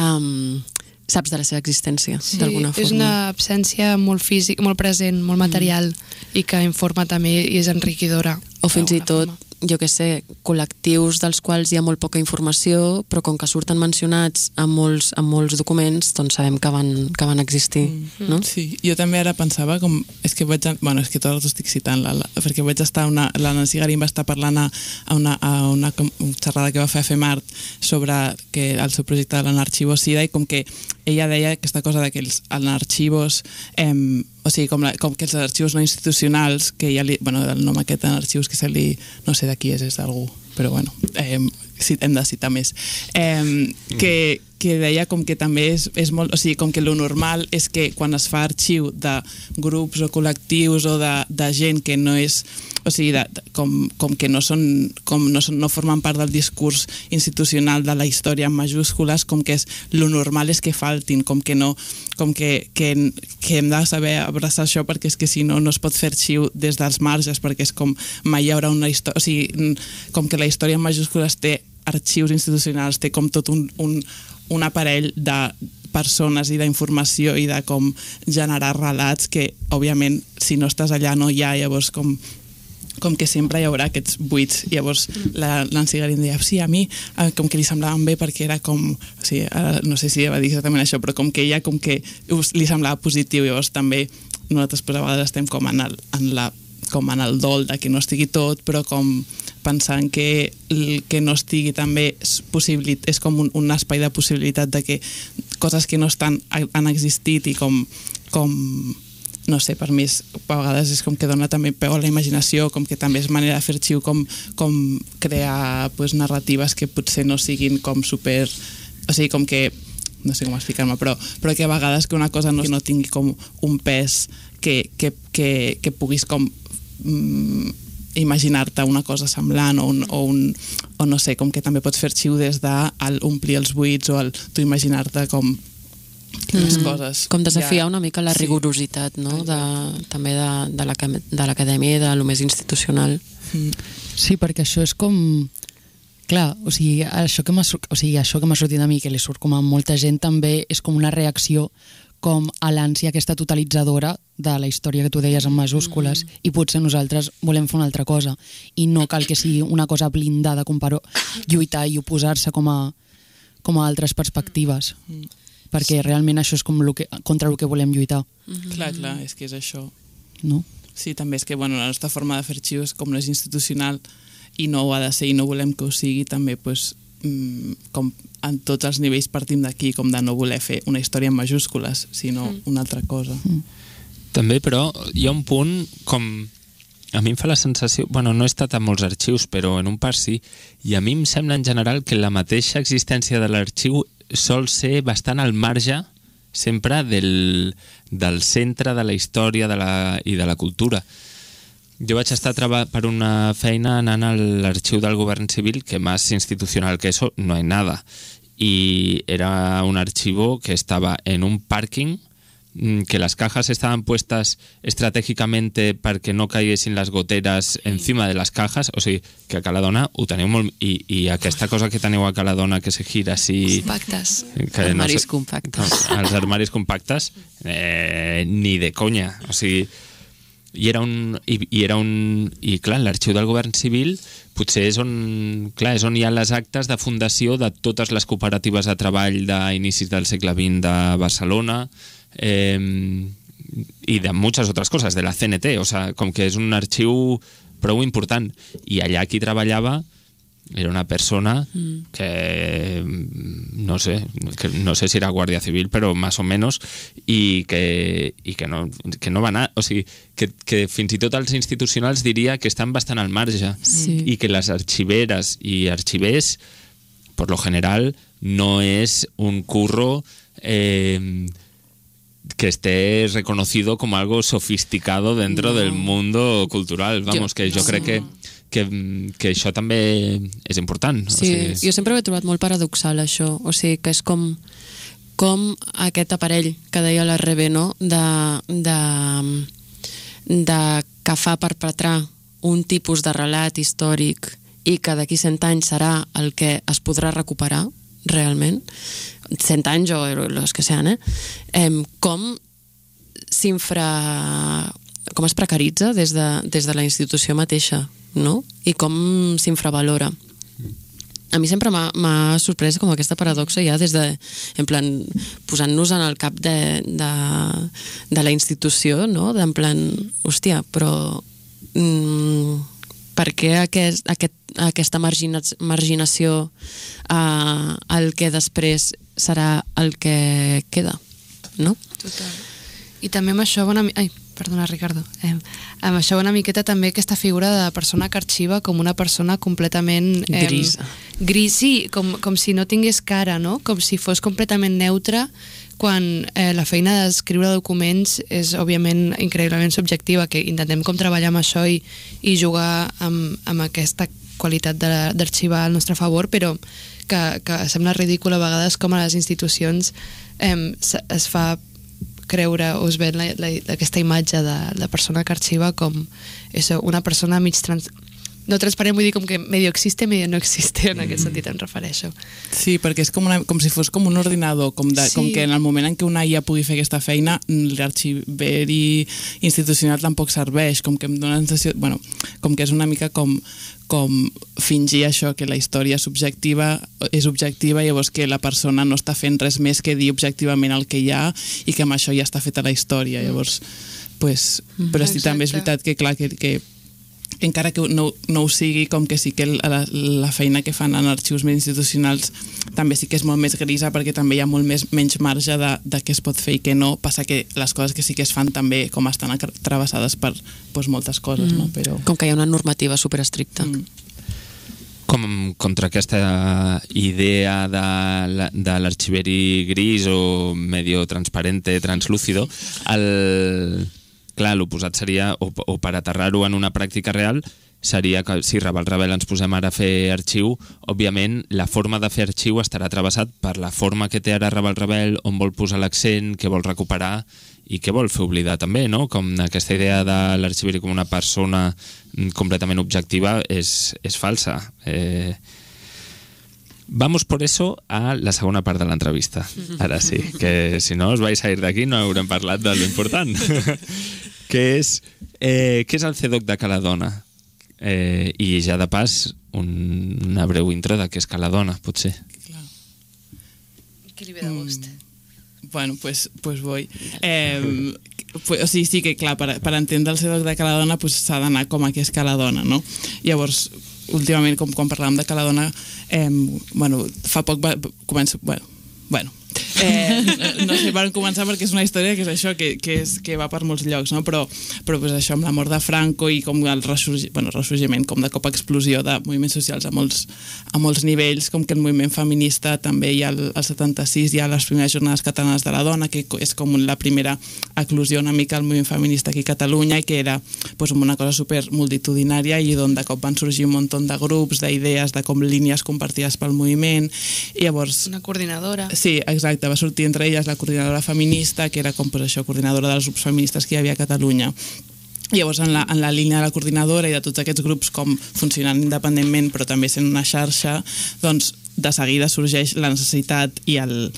um, saps de la seva existència, Sí, d'alguna forma. és una absència molt físic, molt present, molt material i que informa també i és enriquidora. O fins i tot, forma. jo que sé, col·lectius dels quals hi ha molt poca informació, però com que surten mencionats en molts, en molts documents, doncs sabem que van, que van existir, Mm. no? Sí, jo també ara pensava com... És que vaig... Bueno, és que tot estic citant, la, la, perquè vaig estar... Una, la Nancy Garín va estar parlant a, a, una, a una com- xerrada que va fer a FEMART sobre que el seu projecte de l'anarxivo SIDA i com que ella deia aquesta cosa de que els anarxivos... Eh, o sigui, com, la, com que els arxius no institucionals, que ja li... Bueno, el nom aquest d'arxius que se li... No sé de qui és, és d'algú, però bueno, eh, hem de citar més. Eh, que, que deia com que també és, és molt... O sigui, com que lo normal és que quan es fa arxiu de grups o col·lectius o de, de gent que no és... O sigui, de, de, com, com que no són, com no, són, no formen part del discurs institucional de la història en majúscules, com que és, lo normal és que faltin, com que no com que, que, que hem de saber abraçar això perquè és que si no no es pot fer arxiu des dels marges perquè és com mai hi haurà una història o sigui, com que la història en majúscules té arxius institucionals, té com tot un, un, un aparell de persones i d'informació i de com generar relats que, òbviament, si no estàs allà no hi ha, llavors com com que sempre hi haurà aquests buits. Llavors la Nancy Garín deia, sí, a mi eh, com que li semblaven bé perquè era com... O sigui, ara no sé si va dir exactament això, però com que ella com que li semblava positiu, llavors també nosaltres pues, a vegades estem com en el, en la com en el dol de que no estigui tot, però com pensant que el que no estigui també és, possibilit, és com un, un espai de possibilitat de que coses que no estan han existit i com, com no sé, per mi és, a vegades és com que dona també peu a la imaginació, com que també és manera de fer arxiu, com, com crear pues, narratives que potser no siguin com super... O sigui, com que no sé com explicar-me, però, però que a vegades que una cosa no, no tingui com un pes que, que, que, que puguis com mm, imaginar-te una cosa semblant o, un, o, un, o no sé, com que també pots fer arxiu des de el omplir els buits o el, tu imaginar-te com les coses. Com desafiar ja- una mica la sí. rigorositat, no? De, també de, de l'acad- de l'acadèmia i de lo més institucional. Mm. Sí, perquè això és com... Clar, o sigui, això que m'ha o sigui, això que sortit a mi, que li surt com a molta gent, també és com una reacció com a l'ànsia aquesta totalitzadora de la història que tu deies en majúscules mm -hmm. i potser nosaltres volem fer una altra cosa i no cal que sigui una cosa blindada com per lluitar i oposar-se com a, com a altres perspectives Mm. perquè realment això és com lo que, contra el que volem lluitar Clar, clar, és que és això. no? Sí, també és que bueno, la nostra forma de fer arxiu és com no és institucional i no ho ha de ser i no volem que ho sigui també pues, mm, com en tots els nivells partim d'aquí com de no voler fer una història en majúscules sinó mm. una altra cosa mm. També, però, hi ha un punt com... A mi em fa la sensació... Bueno, no he estat a molts arxius, però en un part sí. I a mi em sembla en general que la mateixa existència de l'arxiu sol ser bastant al marge sempre del, del centre de la història de la, i de la cultura. Jo vaig estar per una feina anant a l'arxiu del govern civil, que más institucional que eso no hay nada. Y era un archivo que estaba en un parking mm, que las cajas estaban puestas estratégicamente para que no cayesen las goteras encima de las cajas, o sigui, que a Caladona ho teniu molt... I, i aquesta cosa que teniu a Caladona que se gira així... Compactes. Que Armaris compactes. Com, els armaris compactes, eh, ni de conya. O sigui, i era un... I, i era un i clar, l'arxiu del govern civil potser és on, clar, és on hi ha les actes de fundació de totes les cooperatives de treball d'inicis del segle XX de Barcelona eh, i de muchas otras cosas, de la CNT, o sea, com que és un arxiu prou important. I allà qui treballava era una persona Mm. que no sé, que no sé si era guàrdia civil, però més o menys, i que, i que, no, que no va anar, o sigui, que, que fins i tot els institucionals diria que estan bastant al marge Sí. i que les arxiveres i arxivers, por lo general, no es un curro eh, que esté reconocido como algo sofisticado dentro del mundo cultural. Vamos, que jo no. crec que, que, que això també és important. Sí, o sigui, jo sempre ho he trobat molt paradoxal, això. O sigui, que és com, com aquest aparell que deia la Rebe, no? De, de, de que fa perpetrar un tipus de relat històric i que d'aquí 100 anys serà el que es podrà recuperar realment, 100 anys o els que sean, eh? Em, com s'infra... com es precaritza des de, des de la institució mateixa, no? I com s'infravalora. A mi sempre m'ha- sorprès com aquesta paradoxa ja des de, en plan, posant-nos en el cap de, de, de la institució, no? D'en plan, hòstia, però mm, per què aquest, aquest, aquesta margina, marginació eh, el que després serà el que queda, no? Total. I també amb això mi- Ai, perdona, Ricardo. Eh, amb això una miqueta també aquesta figura de persona que arxiva com una persona completament... Grisa. Gris, sí, com, com si no tingués cara, no? Com si fos completament neutre quan eh, la feina d'escriure documents és, òbviament, increïblement subjectiva, que intentem com treballar amb això i, i jugar amb, amb aquesta qualitat d'arxivar al nostre favor, però que, que sembla ridícul a vegades com a les institucions eh, es fa creure o es ven la, la, aquesta imatge de, de persona que arxiva com això, una persona mig, trans, no transparent vull dir com que medio existe, medio no existe, en aquest sentit em refereixo. Sí, perquè és com, una, com si fos com un ordinador, com, de, Sí. com que en el moment en què una IA pugui fer aquesta feina, l'arxiveri institucional tampoc serveix, com que em dóna la sensació... Bueno, com que és una mica com com fingir això, que la història subjectiva, és objectiva, llavors que la persona no està fent res més que dir objectivament el que hi ha i que amb això ja està feta la història. Llavors, pues, però sí, també és veritat que, clar, que, que encara que no, no ho sigui, com que sí que la, la feina que fan en arxius més institucionals també sí que és molt més grisa perquè també hi ha molt més, menys marge de, de què es pot fer i què no, passa que les coses que sí que es fan també com estan travessades per doncs, moltes coses, no? però... Com que hi ha una normativa superestricta. Mm. com contra aquesta idea de, la- de l'arxiveri gris o medio transparente, translúcido, el, clar, l'oposat seria, o, o per aterrar-ho en una pràctica real, seria que si Raval Rebel ens posem ara a fer arxiu, òbviament la forma de fer arxiu estarà travessat per la forma que té ara Raval Rebel, on vol posar l'accent, què vol recuperar i què vol fer oblidar també, no? Com aquesta idea de l'arxiveri com una persona completament objectiva és, és falsa. Eh, Vamos por eso a la segona part de l'entrevista. Ara sí, que si no os vais a ir d'aquí no haurem parlat de lo important. que és, eh, què és el CEDOC de Caladona? Eh, I ja de pas, un, una breu intro de què és Caladona, potser. Que li ve de gust. Bueno, pues, pues voy. Eh, pues, o sigui, sí que, clar, per, per entendre el CEDOC de Caladona pues, s'ha d'anar com a què és Caladona, no? Llavors, últimament, com quan parlàvem de Caladona, eh, bueno, fa poc va, començo... Bueno, bueno, eh, no sé per on començar perquè és una història que és això, que, que, és, que va per molts llocs, no? però, però pues això amb la mort de Franco i com el ressorgi, bueno, ressorgiment, com de cop explosió de moviments socials a molts, a molts nivells, com que el moviment feminista també hi ha el, el 76, hi ha les primeres jornades catalanes de la dona, que és com la primera eclosió una mica al moviment feminista aquí a Catalunya i que era pues, una cosa super multitudinària i on de cop van sorgir un munt de grups, d'idees, de com línies compartides pel moviment i llavors Una coordinadora. Sí, exacte, va sortir entre elles la coordinadora feminista, que era com per això, coordinadora dels grups feministes que hi havia a Catalunya. Llavors, en la, en la línia de la coordinadora i de tots aquests grups com funcionant independentment però també sent una xarxa, doncs de seguida sorgeix la necessitat i el,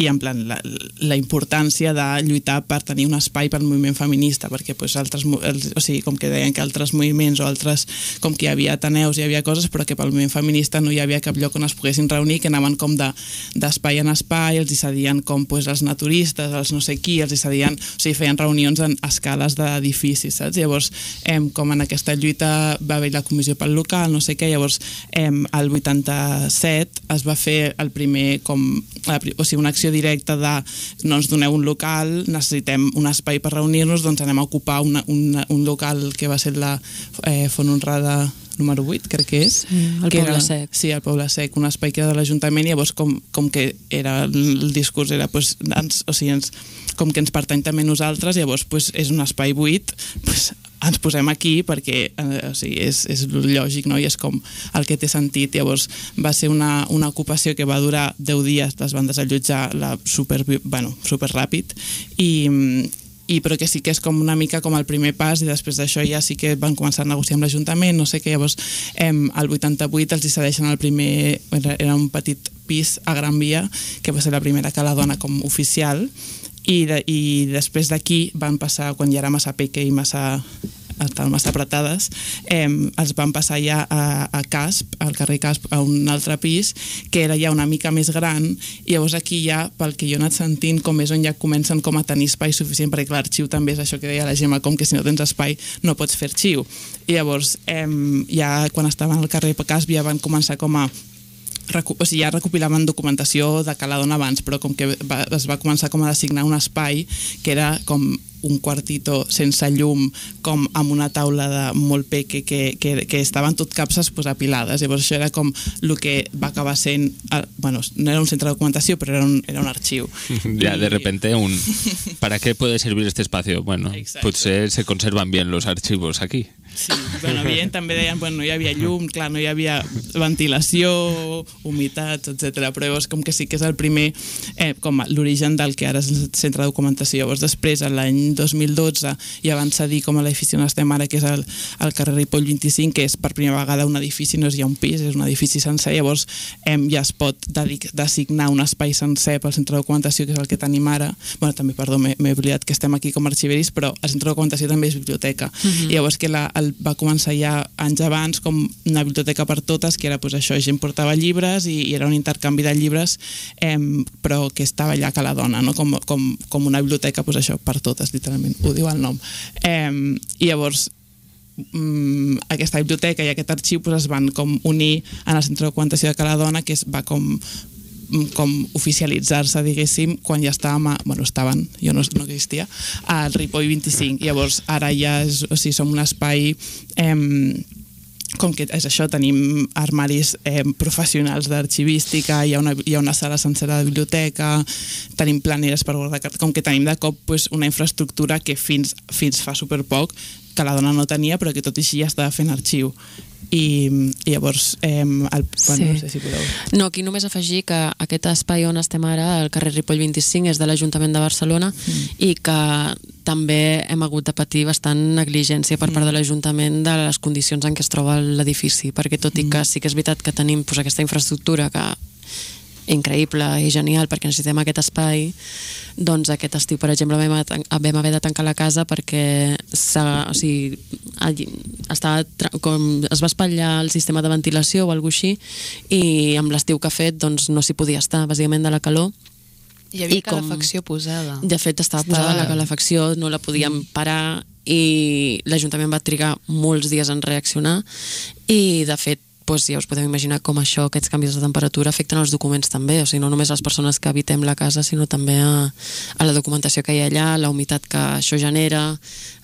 i en plan la, la importància de lluitar per tenir un espai pel moviment feminista perquè pues, altres, els, o sigui, com que deien que altres moviments o altres com que hi havia ateneus, hi havia coses però que pel moviment feminista no hi havia cap lloc on es poguessin reunir que anaven com de- d'espai en espai els hi cedien com pues, els naturistes els no sé qui, els hi cedien o sigui, feien reunions en escales d'edificis saps? llavors, em, com en aquesta lluita va haver la comissió pel local, no sé què llavors, em, el 87 es va fer el primer com, o sigui, una acció directa de no ens doneu un local, necessitem un espai per reunir-nos, doncs anem a ocupar una, una, un local que va ser la eh, Font Honrada número 8, crec que és. Sí, el que Poble era, Sec. Sí, el Poble Sec, un espai que era de l'Ajuntament, i llavors com, com que era el discurs era, pues, ens, o sigui, ens, com que ens pertany també nosaltres, llavors pues, és un espai buit, pues, ens posem aquí perquè eh, o sigui, és, és lògic no? i és com el que té sentit. Llavors va ser una, una ocupació que va durar 10 dies, les van desallotjar la super, bueno, super ràpid i, i però que sí que és com una mica com el primer pas i després d'això ja sí que van començar a negociar amb l'Ajuntament, no sé què, llavors em, el 88 els hi cedeixen el primer, era, un petit pis a Gran Via, que va ser la primera que la dona com oficial i, de, i després d'aquí van passar, quan ja era massa peque i massa estaven massa apretades, eh, els van passar ja a, a Casp, al carrer Casp, a un altre pis, que era ja una mica més gran, i llavors aquí ja, pel que jo he anat sentint, com és on ja comencen com a tenir espai suficient, perquè l'arxiu també és això que deia la Gemma, com que si no tens espai no pots fer arxiu. I llavors, eh, ja quan estaven al carrer Casp ja van començar com a o sigui, ja recopilaven documentació de Caladona abans, però com que va, es va començar com a designar un espai que era com un quartito sense llum, com amb una taula de molt peque que, que, que estaven tot capses pues, apilades. Llavors això era com el que va acabar sent... eh, Bueno, no era un centre de documentació, però era un, era un arxiu. Ya I- de repente un... ¿Para qué puede servir este espacio? Bueno, Exacto. potser se conservan bien los archivos aquí. Sí, bueno, evident, també deien bueno, no hi havia llum, clar, no hi havia ventilació, humitats, etc. Però llavors com que sí que és el primer, eh, com l'origen del que ara és el centre de documentació. Llavors després, a l'any 2012, ja van cedir com a l'edifici on estem ara, que és el, el carrer Ripoll 25, que és per primera vegada un edifici, no és ja un pis, és un edifici sencer, llavors eh, ja es pot dedic, designar un espai sencer pel centre de documentació, que és el que tenim ara. bueno, també, perdó, m'he oblidat que estem aquí com a arxiveris, però el centre de documentació també és biblioteca. I llavors que la, el, va començar ja anys abans com una biblioteca per totes, que era pues, això, gent portava llibres i, i era un intercanvi de llibres, eh, però que estava allà que la dona, no? com, com, com una biblioteca pues, això per totes, literalment, ho diu el nom. Eh, I llavors mm, aquesta biblioteca i aquest arxiu pues, es van com unir en el centre de documentació de Caladona que es va com com oficialitzar-se, diguéssim, quan ja estàvem, a, bueno, estaven, jo no, no existia, al Ripoll 25. Llavors, ara ja és, o sigui, som un espai eh, com que és això, tenim armaris eh, professionals d'arxivística, hi, ha una, hi ha una sala sencera de biblioteca, tenim planeres per guardar cartes, com que tenim de cop pues, una infraestructura que fins, fins fa super poc que la dona no tenia, però que tot i així ja estava fent arxiu. I, i llavors, eh, el, bueno, no sé si podeu... No, aquí només afegir que aquest espai on estem ara, al carrer Ripoll 25, és de l'Ajuntament de Barcelona mm. i que també hem hagut de patir bastant negligència per part de l'Ajuntament de les condicions en què es troba l'edifici, perquè tot i que sí que és veritat que tenim pues, aquesta infraestructura que increïble i genial perquè necessitem aquest espai doncs aquest estiu, per exemple, vam, vam haver de tancar la casa perquè o sigui, estava, com, es va espatllar el sistema de ventilació o alguna així i amb l'estiu que ha fet doncs, no s'hi podia estar, bàsicament de la calor. Hi havia I com- calefacció posada. de fet, estava, Estava- posada la calefacció, no la podíem parar i l'Ajuntament va trigar molts dies en reaccionar i, de fet, doncs ja us podeu imaginar com això, aquests canvis de temperatura afecten els documents també, o sigui, no només les persones que habitem la casa, sinó també a, a la documentació que hi ha allà, la humitat que això genera,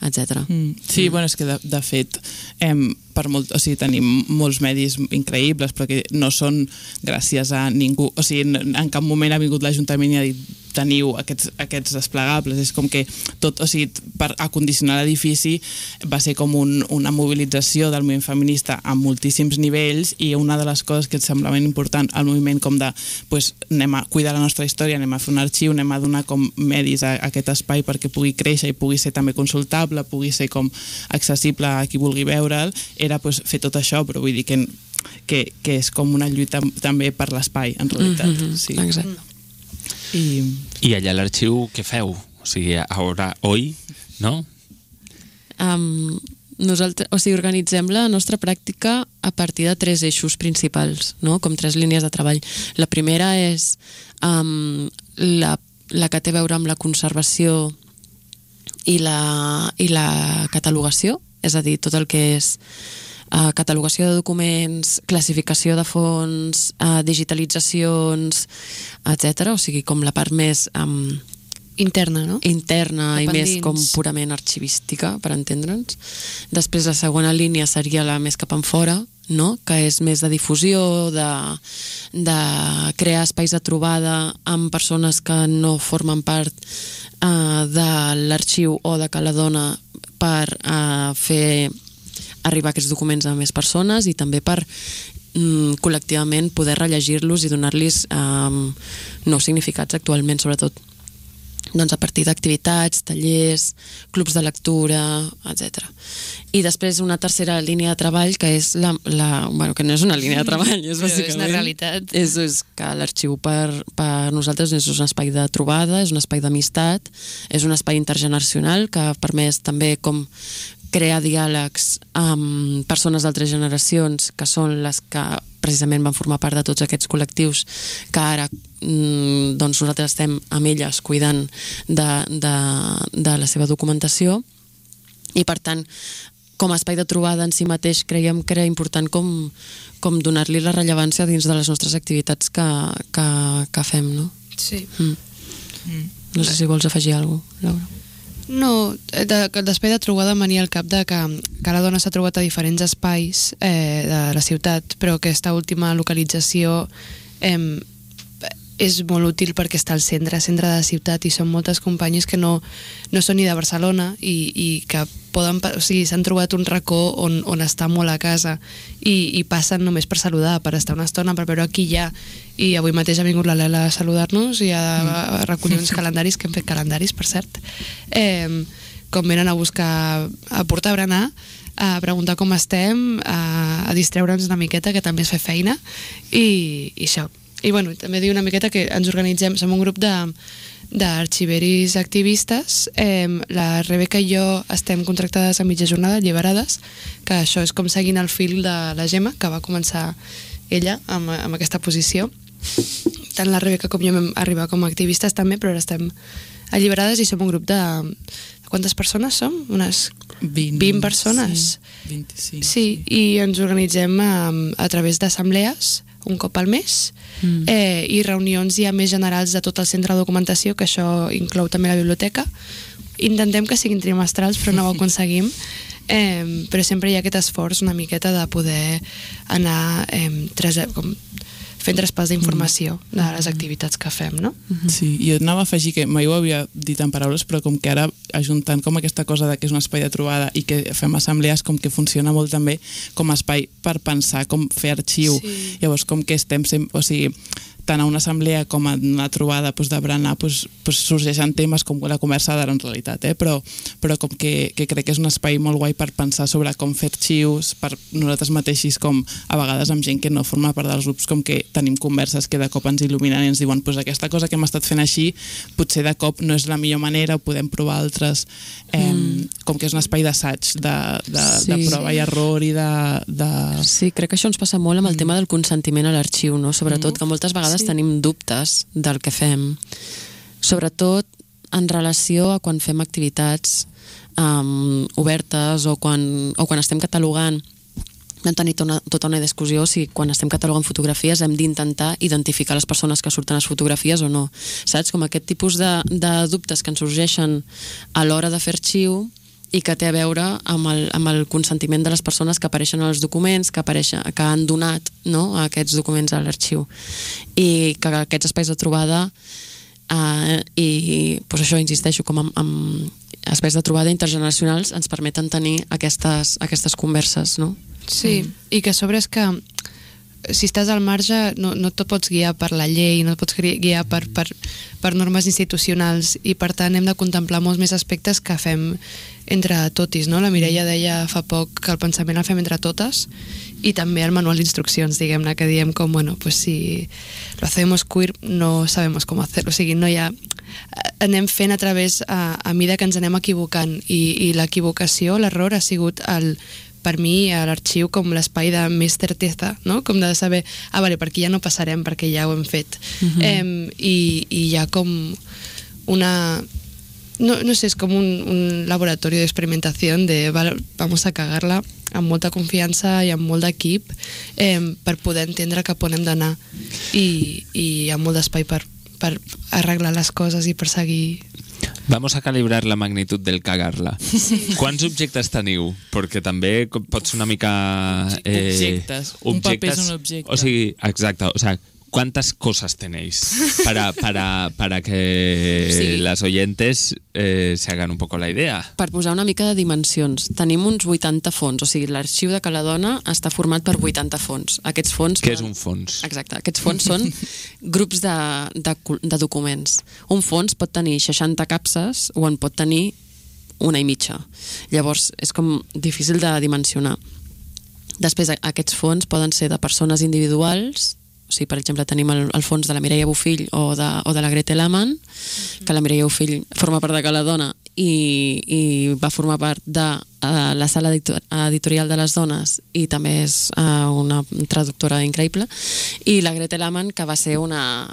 etc. Mm. Sí, bueno, és que de, de fet em, per molt, o sigui, tenim molts medis increïbles però que no són gràcies a ningú. O sigui, en, en cap moment ha vingut l'Ajuntament i ha dit teniu aquests, aquests desplegables. És com que tot, o sigui, per acondicionar l'edifici va ser com un, una mobilització del moviment feminista a moltíssims nivells i una de les coses que et semblaven important al moviment com de pues, anem a cuidar la nostra història, anem a fer un arxiu, anem a donar com medis a, a aquest espai perquè pugui créixer i pugui ser també consultable, pugui ser com accessible a qui vulgui veure'l, era pues, fer tot això, però vull dir que, que, que és com una lluita també per l'espai, en realitat. Mhm, sí. Exacte. I, I allà a l'arxiu què feu? O sigui, ara, oi, no? Um, nosaltres, o sigui, organitzem la nostra pràctica a partir de tres eixos principals, no? com tres línies de treball. La primera és um, la, la que té a veure amb la conservació i la, i la catalogació, és a dir, tot el que és uh, catalogació de documents, classificació de fons, uh, digitalitzacions, etc. O sigui, com la part més... Um, Interna, no? interna i Cap més com purament arxivística, per entendre'ns. Després la segona línia seria la més cap en fora, no? que és més de difusió, de, de crear espais de trobada amb persones que no formen part uh, de l'arxiu o de Caladona per uh, fer arribar aquests documents a més persones i també per mm, col·lectivament poder rellegir-los i donar-los um, nous significats actualment, sobretot doncs a partir d'activitats, tallers, clubs de lectura, etc. I després una tercera línia de treball que és la, la bueno, que no és una línia de treball, és Però és bàsicament... una realitat. És, és que l'arxiu per, per nosaltres és un espai de trobada, és un espai d'amistat, és un espai intergeneracional que ha permès també com crear diàlegs amb persones d'altres generacions que són les que precisament van formar part de tots aquests col·lectius que ara mm, doncs nosaltres estem amb elles cuidant de, de, de la seva documentació i per tant com a espai de trobada en si mateix creiem que era important com, com donar-li la rellevància dins de les nostres activitats que, que, que fem, no? Sí. Mm. No sé si vols afegir alguna cosa, Laura. No, de, que l'espai de trobada em venia al cap de que cada dona s'ha trobat a diferents espais eh, de la ciutat, però aquesta última localització eh, és molt útil perquè està al centre, centre de la ciutat i són moltes companyies que no, no són ni de Barcelona i, i que poden, o sigui, s'han trobat un racó on, on està molt a casa i, i passen només per saludar, per estar una estona, per veure qui hi ha. I avui mateix ha vingut la Lela a saludar-nos i a, a recollir uns calendaris, que hem fet calendaris, per cert, eh, com venen a buscar, a portar berenar, a preguntar com estem, a, a distreure'ns una miqueta, que també és fer feina, i, i això. I bueno, també dir una miqueta que ens organitzem, som un grup de d'arxiveris activistes eh, la Rebeca i jo estem contractades a mitja jornada, alliberades que això és com seguint el fil de la Gemma que va començar ella amb, amb aquesta posició tant la Rebeca com jo vam arribar com a activistes també, però ara estem alliberades i som un grup de... quantes persones som? Unes 20, 20 persones. Sí, 25. Sí, i ens organitzem a, a través d'assemblees un cop al mes mm. eh, i reunions ja més generals de tot el centre de documentació, que això inclou també la biblioteca. Intentem que siguin trimestrals, però no ho aconseguim. Eh, però sempre hi ha aquest esforç una miqueta de poder anar eh, tres, com, fent traspàs d'informació de les activitats que fem, no? Sí, jo anava a afegir que mai ho havia dit en paraules, però com que ara ajuntant com aquesta cosa de que és un espai de trobada i que fem assemblees com que funciona molt també com a espai per pensar, com fer arxiu. Sí. Llavors, com que estem sempre... O sigui, tant a una assemblea com a una trobada doncs, de berenar doncs, doncs sorgeixen temes com la conversa d'ara en realitat, eh? però, però com que, que crec que és un espai molt guai per pensar sobre com fer arxius, per nosaltres mateixos com a vegades amb gent que no forma part dels grups, com que tenim converses que de cop ens il·luminen i ens diuen pues, aquesta cosa que hem estat fent així potser de cop no és la millor manera, ho podem provar altres, eh, mm. com que és un espai d'assaig, de, de, sí. de prova i error i de... de... Sí, crec que això ens passa molt amb el tema del consentiment a l'arxiu, no? Sobretot que moltes vegades sí. tenim dubtes del que fem. Sobretot en relació a quan fem activitats um, obertes o quan, o quan estem catalogant vam tenir tota una, tota una discussió si quan estem catalogant fotografies hem d'intentar identificar les persones que surten a les fotografies o no. Saps? Com aquest tipus de, de dubtes que ens sorgeixen a l'hora de fer arxiu i que té a veure amb el, amb el consentiment de les persones que apareixen als documents, que, apareixen, que han donat no, aquests documents a l'arxiu. I que aquests espais de trobada eh, i pues això, insisteixo, com amb, amb espais de trobada intergeneracionals ens permeten tenir aquestes, aquestes converses, no? Sí, mm. i que a sobre és que si estàs al marge no, no te pots guiar per la llei, no et pots gui- guiar per, per, per normes institucionals i per tant hem de contemplar molts més aspectes que fem entre totis, no? La Mireia deia fa poc que el pensament el fem entre totes i també el manual d'instruccions, diguem-ne, que diem com, bueno, pues si lo hacemos queer no sabemos cómo hacerlo, o sigui, no hi ha anem fent a través a, a mida que ens anem equivocant i, i l'equivocació, l'error ha sigut el, per mi l'arxiu com l'espai de més certesa, no? com de saber, ah, vale, per aquí ja no passarem perquè ja ho hem fet. Uh -huh. eh, i, I hi ha com una... No, no sé, és com un, un laboratori d'experimentació de vamos a cagar-la amb molta confiança i amb molt d'equip eh, per poder entendre cap on hem d'anar i, i hi ha molt d'espai per, per arreglar les coses i per seguir Vamos a calibrar la magnitud del cagar-la. Quants objectes teniu? Perquè també pot ser una mica... eh, Objectes. Un paper és un objecte. O sigui, exacte. O sea, ¿cuántas cosas tenéis para, para, para que Sí. las oyentes eh, se hagan un poco la idea? Per posar una mica de dimensions, tenim uns 80 fons, o sigui, l'arxiu de Caladona està format per 80 fons. Aquests fons... Què és un fons? Exacte, aquests fons són grups de, de, de documents. Un fons pot tenir 60 capses o en pot tenir una i mitja. Llavors, és com difícil de dimensionar. Després, aquests fons poden ser de persones individuals, o sigui, per exemple, tenim el, el fons de la Mireia Bofill o de, o de la Grete Laman, que la Mireia Bofill forma part de Caladona i, i va formar part de uh, la sala editor editorial de les dones i també és uh, una traductora increïble, i la Grete Laman, que va ser una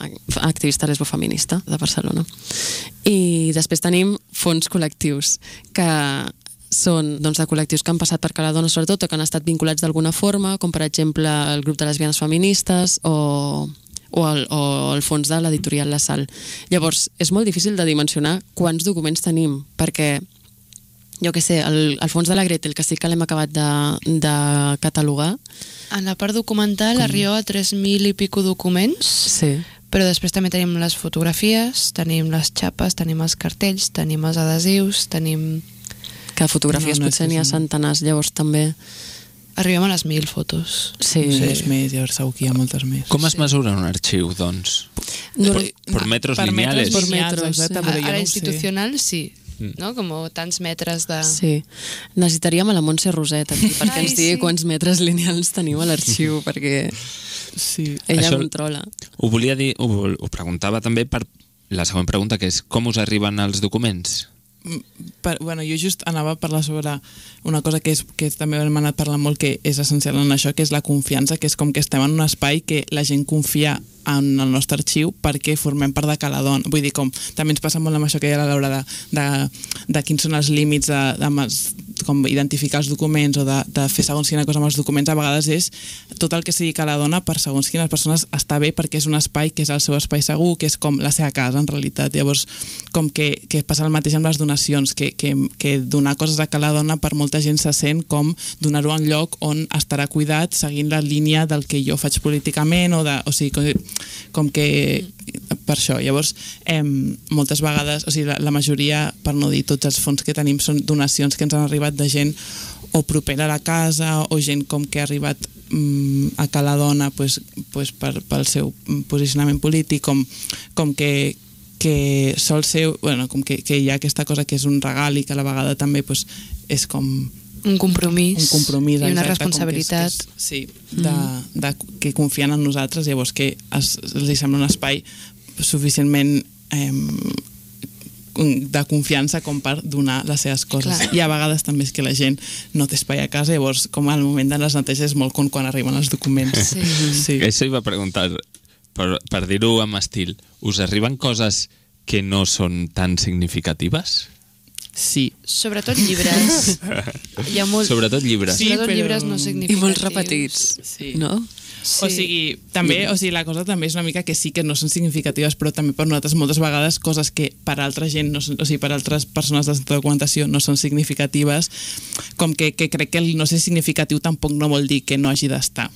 activista lesbofeminista de Barcelona. I després tenim fons col·lectius, que són doncs, de col·lectius que han passat per Caladona sobretot o que han estat vinculats d'alguna forma, com per exemple el grup de lesbianes feministes o, o, el, o el fons de l'editorial La Sal. Llavors, és molt difícil de dimensionar quants documents tenim, perquè jo que sé, el, el fons de la Gretel, que sí que l'hem acabat de, de catalogar, En la part documental arriba a 3.000 i pico documents, sí. Però després també tenim les fotografies, tenim les xapes, tenim els cartells, tenim els adhesius, tenim... Que fotografies No, no, potser n'hi ha sí. centenars, llavors també... Arribem a les mil fotos. Sí, Sí. És més, llavors segur que hi ha moltes més. Com es mesura un arxiu, doncs? No, per, per metros per lineales. metres Per lineals, metros, exacte, sí. però A, jo a la no institucional sí, Mm. no? Com tants metres de... Sí, necessitaríem a la Montse Roset aquí perquè Ai, ens digui sí. quants metres lineals tenim a l'arxiu, perquè Sí. ella Això- controla. Ho volia dir, ho, ho preguntava també per la següent pregunta, que és com us arriben els documents? Per, bueno, jo just anava a parlar sobre una cosa que, és, que també hem anat parlant molt que és essencial en això, que és la confiança, que és com que estem en un espai que la gent confia en el nostre arxiu perquè formem part de Caladon. Vull dir, com també ens passa molt amb això que deia la Laura de, de, de quins són els límits de, de, els, com identificar els documents o de, de fer segons quina cosa amb els documents, a vegades és tot el que sigui Caladona per segons quines persones està bé perquè és un espai que és el seu espai segur, que és com la seva casa en realitat. Llavors, com que, que passa el mateix amb les donacions, que, que, que donar coses a Caladona per molta gent se sent com donar-ho un lloc on estarà cuidat seguint la línia del que jo faig políticament o, de, o sigui, com, com que per això, llavors eh, moltes vegades, o sigui, la, la majoria per no dir tots els fons que tenim són donacions que ens han arribat de gent o propera a la casa o gent com que ha arribat mm, a Caladona pues, pues per, pel seu posicionament polític com, com que que sol ser, bueno, com que, que hi ha aquesta cosa que és un regal i que a la vegada també pues, és com Un compromís, un compromís i una exacte, responsabilitat. És, que és, sí, de, de, que confien en nosaltres llavors que es, els sembla un espai suficientment eh, de confiança com per donar les seves coses. Clar. I a vegades també és que la gent no té espai a casa, llavors com al moment de les neteges és molt com quan arriben els documents. Sí. sí. Això iba a preguntar, per, per dir-ho amb estil, us arriben coses que no són tan significatives? sí. Sobretot llibres. Hi ha molt... Sobretot llibres. Sí, Sobretot però- llibres no I significatius. molts repetits, Sí. no? Sí. O sigui, també, o sigui, la cosa també és una mica que sí que no són significatives, però també per nosaltres moltes vegades coses que per altra gent, no són, o sigui, per altres persones de la documentació no són significatives, com que, que crec que el no ser significatiu tampoc no vol dir que no hagi d'estar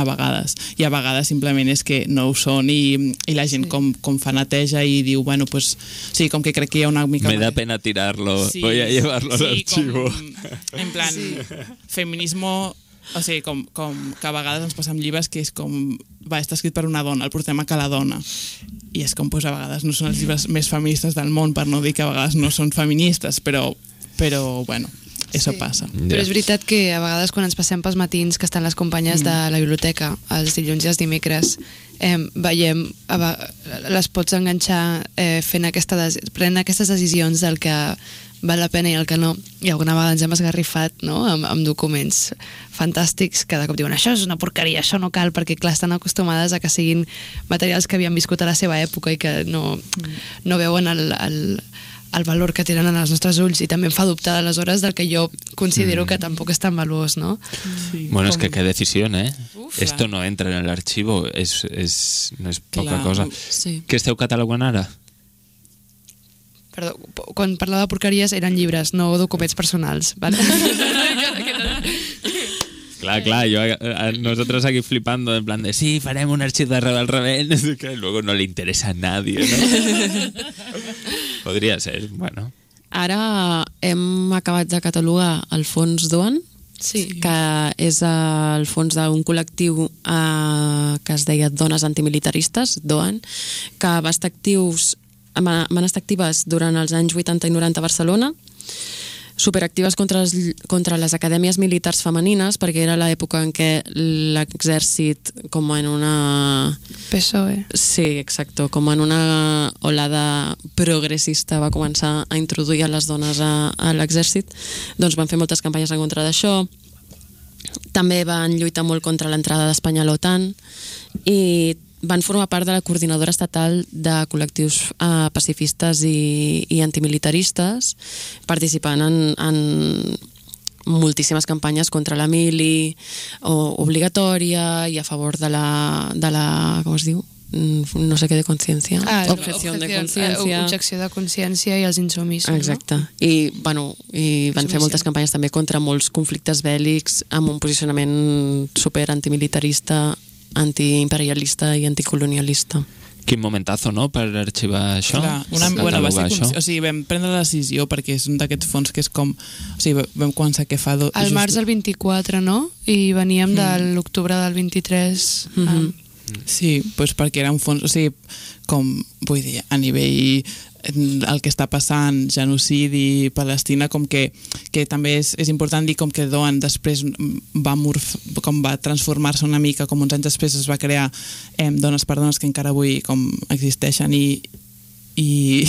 a vegades, i a vegades simplement és que no ho són i, i la gent sí. com, com fa neteja i diu, bueno, pues, o sigui, com que crec que hi ha una mica... Me da pena tirarlo, voy a llevarlo al archivo. Com, en plan, sí. feminismo o sigui, com, com que a vegades ens passa amb llibres que és com, va, està escrit per una dona, el portem a que la dona. I és com, pues, a vegades no són els llibres més feministes del món, per no dir que a vegades no són feministes, però, però bueno, això Sí. passa. Però és veritat que a vegades quan ens passem pels matins que estan les companyes de la biblioteca els dilluns i els dimecres eh, veiem, a les pots enganxar eh, fent aquesta prenent aquestes decisions del que val la pena i el que no i alguna vegada ens hem esgarrifat no? amb, amb documents fantàstics que de cop diuen això és una porqueria, això no cal perquè clar, estan acostumades a que siguin materials que havien viscut a la seva època i que no, no veuen el, el, el valor que tenen en els nostres ulls i també em fa dubtar aleshores del que jo considero que tampoc és tan valuós, no? Sí, Bueno, es com- que qué decisión, ¿eh? Uf, Esto clar. no entra en el archivo, es, es, no es poca Clar, cosa. sí. Què esteu catalogant ara? Perdó, quan parlava de porqueries eren llibres, no documents personals. Vale? Claro, claro, yo, a- a nosotros aquí flipando en plan de sí, faremos un archivo de Rebel Rebel, qué, luego no le interesa a nadie, ¿no? Podría ser, bueno. Ara hem acabat de catalogar el fons DOAN, Sí. que és el fons d'un col·lectiu eh, que es deia Dones Antimilitaristes, DOAN, que va estar actius, va- van estar actives durant els anys 80 i 90 a Barcelona, superactives contra les, contra les acadèmies militars femenines, perquè era l'època en què l'exèrcit, com en una... PSOE. Sí, exacto. Com en una olada progressista va començar a introduir a les dones a, a l'exèrcit, doncs van fer moltes campanyes en contra d'això. També van lluitar molt contra l'entrada d'Espanya a l'OTAN i van formar part de la coordinadora estatal de col·lectius eh, pacifistes i, i antimilitaristes, participant en, en moltíssimes campanyes contra la mili o obligatòria i a favor de la, de la com es diu? Mm, no sé què de consciència. Objeció de consciència. Ah, Objecció de consciència i els insumissos, Exacte. I, bueno, i van fer moltes campanyes també contra molts conflictes bèl·lics amb un posicionament super antimilitarista, antiimperialista i anticolonialista. Quin momentazo, no?, per arxivar això. Clar, una, bueno, va ser, consci- o sigui, vam prendre la decisió perquè és un d'aquests fons que és com... O sigui, vam començar que fa... Do, Al març del 24, no? I veníem de l'octubre del 23. Mhm. um, Sí, doncs perquè era un fons... O sigui, com, vull dir, a nivell el que està passant, genocidi, Palestina, com que, que també és, és important dir com que Doan després va, morf, com va transformar-se una mica, com uns anys després es va crear eh, Dones per Dones que encara avui com existeixen i, i,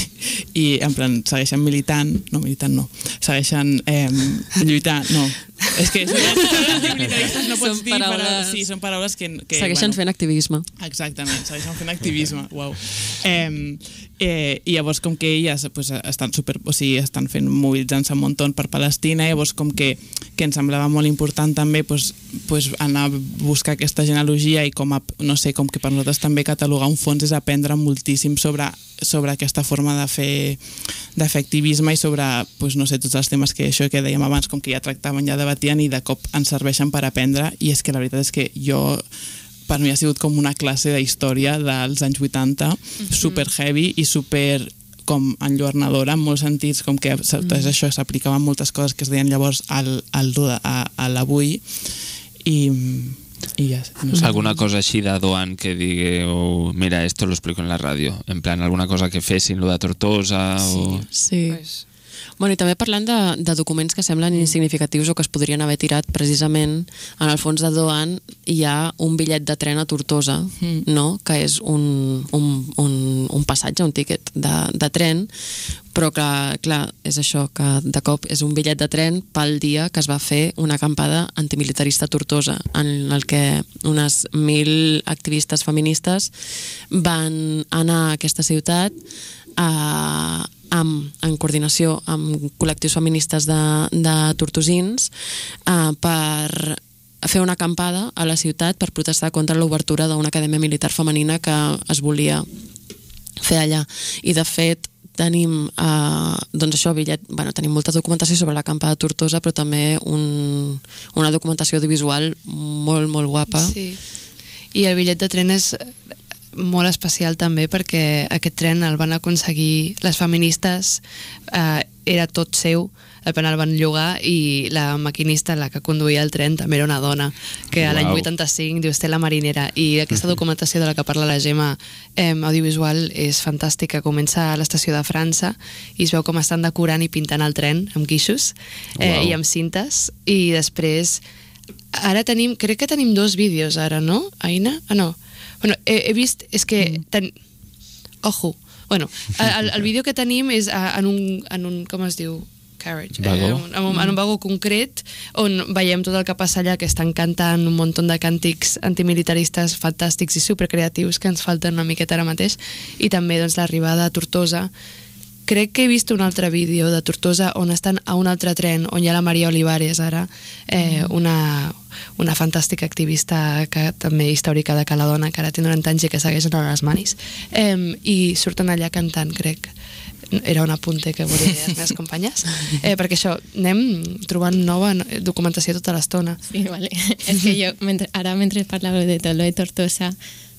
i en plan segueixen militant, no militant no, segueixen eh, lluitant, no. És que són militaristes no pots Són dir, paraules- però sí, són paraules que... que Segueixen bueno, fent activisme. Exactament, segueixen fent activisme, uau. Eh, eh, I llavors com que elles pues, estan, super, o sigui, estan fent mobilitzant-se un munt per Palestina, llavors com que, que ens semblava molt important també pues, pues, anar a buscar aquesta genealogia i com a, no sé, com que per nosaltres també catalogar un fons és aprendre moltíssim sobre, sobre aquesta forma de fer, de fer activisme i sobre pues, no sé, tots els temes que això que dèiem abans, com que ja tractaven, ja debatien i de cop ens serveixen per aprendre. I és que la veritat és que jo per mi ha sigut com una classe de història dels anys 80, super heavy i super com enlluernadora en molts sentits, com que mm. això s'aplicaven moltes coses que es deien llavors al, al, a, a l'avui. I, i ja, no sé. Alguna cosa així de Doan que digueu, mira, esto lo explico en la ràdio. En plan, alguna cosa que fessin, lo de Tortosa o... Sí. Bueno, i també parlant de, de documents que semblen insignificatius o que es podrien haver tirat precisament en el fons de Doan hi ha un bitllet de tren a Tortosa Mm. no? que és un, un, un, un passatge, un tíquet de, de tren però que, clar, és això que de cop és un bitllet de tren pel dia que es va fer una acampada antimilitarista Tortosa en el que unes mil activistes feministes van anar a aquesta ciutat a, amb, en coordinació amb col·lectius feministes de, de tortosins eh, per fer una acampada a la ciutat per protestar contra l'obertura d'una acadèmia militar femenina que es volia fer allà. I de fet tenim eh, doncs això, bitllet, bueno, tenim molta documentació sobre l'acampada de Tortosa però també un, una documentació audiovisual molt, molt guapa Sí. I el bitllet de tren és molt especial també perquè aquest tren el van aconseguir les feministes, eh, era tot seu, el penal van llogar i la maquinista, la que conduïa el tren, també era una dona, que a l'any Uau. 85 diu Estela Marinera, i aquesta documentació de la que parla la Gemma eh, audiovisual és fantàstica, comença a l'estació de França i es veu com estan decorant i pintant el tren amb guixos eh, i amb cintes, i després ara tenim, crec que tenim dos vídeos ara, no, Aina? Ah, no. Bueno, he, he vist, és que... Ten... Ojo. Bueno, el, el vídeo que tenim és en, un, en un, com es diu? Carriage. Vagó. Eh, en, un, en un vagó concret on veiem tot el que passa allà, que estan cantant un munt de càntics antimilitaristes fantàstics i supercreatius que ens falten una miqueta ara mateix i també doncs, l'arribada a Tortosa crec que he vist un altre vídeo de Tortosa on estan a un altre tren on hi ha la Maria Olivares ara eh, una, una fantàstica activista que també històrica de Caladona que ara té 90 anys i que segueix en les manis. Eh, i surten allà cantant crec. Era un apunte que volia les meves companyes. Eh, perquè això, anem trobant nova documentació tota l'estona. Sí, vale. És que jo, mentre, ara mentre parlava de tot lo de Tortosa,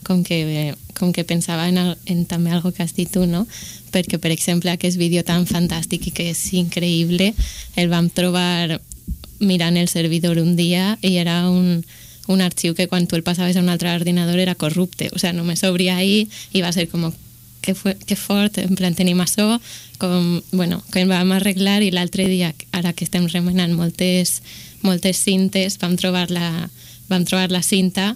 com que, eh, com que pensava en, en també algo que has dit tu, no? Perquè, per exemple, aquest vídeo tan fantàstic i que és increïble, el vam trobar mirant el servidor un dia i era un, un arxiu que quan tu el passaves a un altre ordinador era corrupte, o sea, només s'obria ahí i va ser com que, fue, que fort, en plan tenim això, com, bueno, que vam arreglar i l'altre dia, ara que estem remenant moltes, moltes cintes, vam trobar la, vam trobar la cinta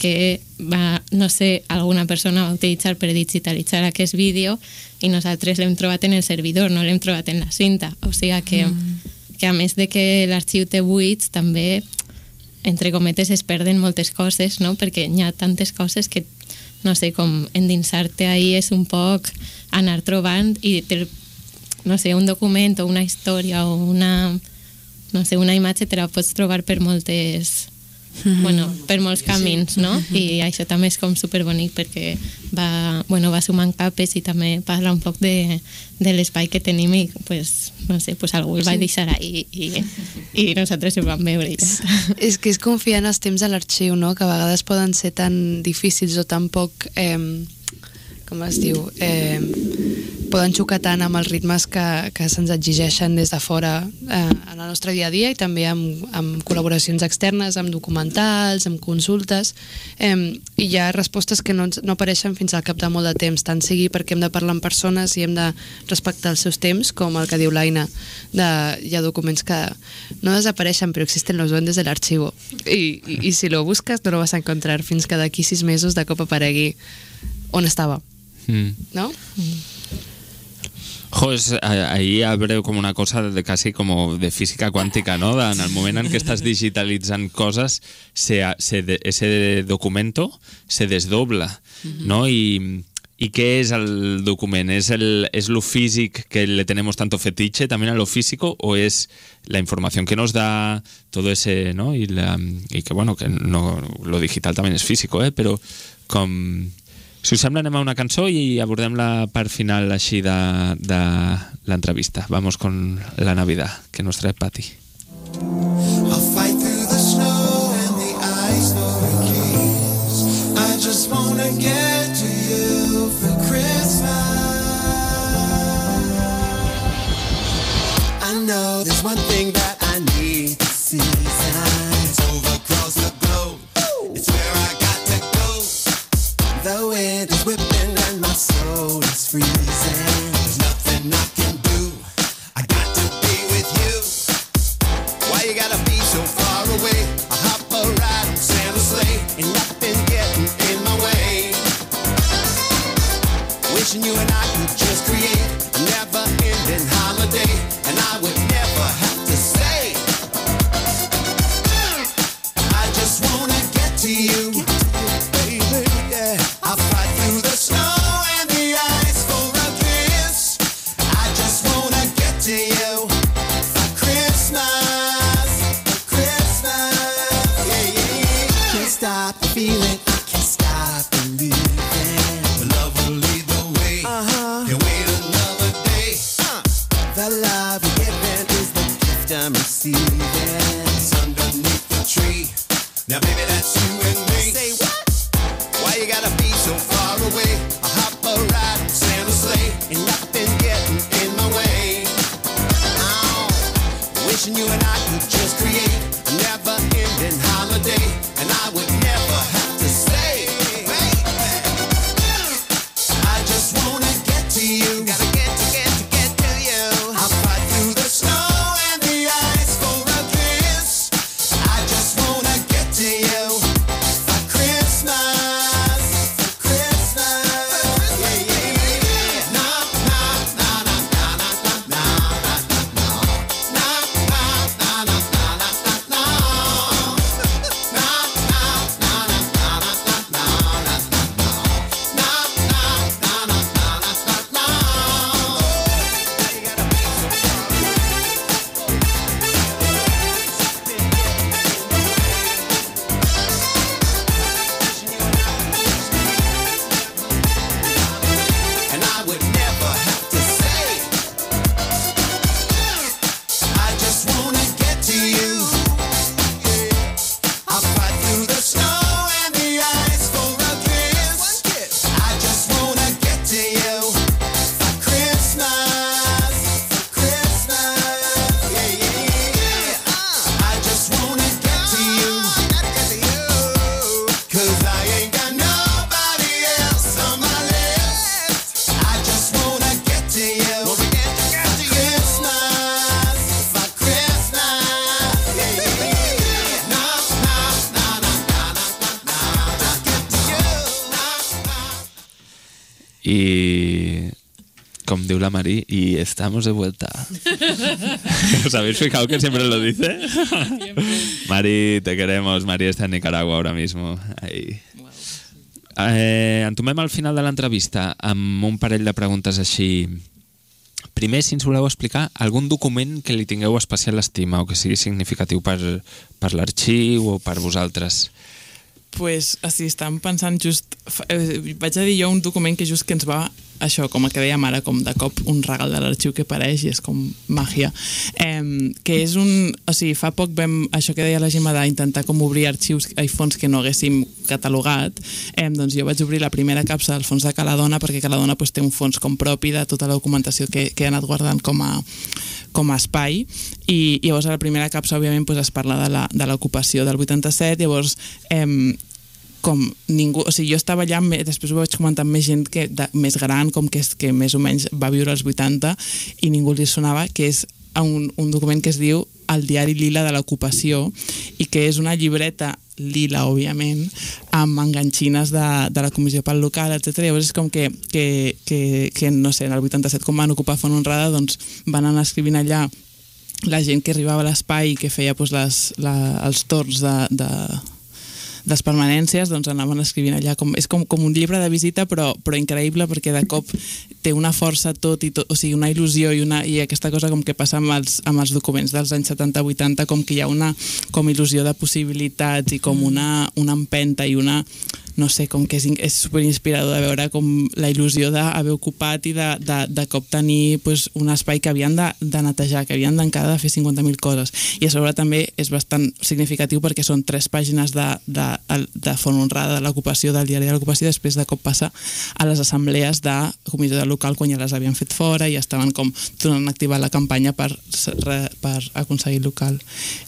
que va, no sé, alguna persona va utilitzar per digitalitzar aquest vídeo i nosaltres l'hem trobat en el servidor, no l'hem trobat en la cinta. O sigui que, mm. que a més de que l'arxiu té buits, també entre cometes es perden moltes coses, no? perquè hi ha tantes coses que no sé, com endinsar-te ahí és un poc anar trobant i te, no sé, un document o una història o una no sé, una imatge te la pots trobar per moltes bueno, per molts camins, no? I això també és com superbonic perquè va, bueno, va sumant capes i també parla un poc de, de l'espai que tenim i pues, no sé, pues algú el va Sí. deixar ahí i, i nosaltres ho vam veure ja està. és que és confiar en els temps de l'arxiu, no? que a vegades poden ser tan difícils o tan poc... Eh, com es diu, eh, poden xocar tant amb els ritmes que, que se'ns exigeixen des de fora eh, en el nostre dia a dia i també amb, amb col·laboracions externes, amb documentals, amb consultes, eh, i hi ha respostes que no, no apareixen fins al cap de molt de temps, tant sigui perquè hem de parlar amb persones i hem de respectar els seus temps, com el que diu l'Aina, de, hi ha documents que no desapareixen, però existen los duendes del archivo. I, i, I si lo busques no lo vas a encontrar fins que d'aquí sis mesos de cop aparegui on estava, Mm. no? Jo, es, a- ahí abre como una cosa de casi como de física cuántica, ¿no? De- En el momento en que estás digitalizando cosas, se, se de- ese documento se desdobla, ¿no? Y, ¿Y qué es el documento? ¿Es, el, ¿Es lo físico que le tenemos tanto fetiche también a lo físico o es la información que nos da todo ese, ¿no? Y, la, y que bueno, que no, lo digital también es físico, ¿eh? Pero com... Si us sembla, anem una cançó i abordem la part final així de, de l'entrevista. Vamos con la Navidad, que nos trae Patti. Freezing. There's nothing I can do. I got to be with you. Why you gotta be so far away? I hop a ride sleigh, and nothing in my way. Wishing you and I you gotta la Mari, y estamos de vuelta. ¿Os habéis fijado que siempre lo dice? Mari, te queremos. Mari está en Nicaragua ahora mismo. Ahí. Eh, entomem al final de l'entrevista amb un parell de preguntes així. Primer, si ens voleu explicar algun document que li tingueu especial estima o que sigui significatiu per, per l'arxiu o per vosaltres. pues, així, estàvem pensant just... Eh, vaig a dir jo un document que just que ens va això, com a que dèiem ara, com de cop un regal de l'arxiu que apareix i és com màgia. Eh, que és un... O sigui, fa poc vam... Això que deia la Gemma d'intentar com obrir arxius, iPhones que no haguéssim catalogat, eh, doncs jo vaig obrir la primera capsa del fons de Caladona perquè Caladona pues, té un fons com propi de tota la documentació que, que he anat guardant com a, com a espai i llavors a la primera capsa òbviament pues, es parla de la- de l'ocupació del 87 llavors eh, com ningú, o sigui, jo estava allà, després ho vaig comentar amb més gent que, de, més gran, com que, és, que més o menys va viure als 80 i ningú li sonava, que és un, un document que es diu El diari lila de l'ocupació i que és una llibreta lila, òbviament, amb enganxines de, de la comissió pel local, etc. Llavors és com que, que, que, que, no sé, en el 87 com van ocupar Font Honrada, doncs van anar escrivint allà la gent que arribava a l'espai i que feia doncs, les, la, els torns de, de, les permanències doncs anaven escrivint allà com, és com, com un llibre de visita però, però increïble perquè de cop té una força tot i tot, o sigui, una il·lusió i, una, i aquesta cosa com que passa amb els, amb els documents dels anys 70-80 com que hi ha una com il·lusió de possibilitats i com una, una empenta i una no sé, com que és, és superinspirador de veure com la il·lusió d'haver ocupat i de, de, de cop tenir pues, un espai que havien de, de netejar, que havien d'encara de fer 50.000 coses. I a sobre també és bastant significatiu perquè són tres pàgines de, de, de font honrada de l'ocupació, del diari de l'ocupació, després de cop passa a les assemblees de comissió local quan ja les havien fet fora i estaven com tornant a activar la campanya per, per aconseguir local.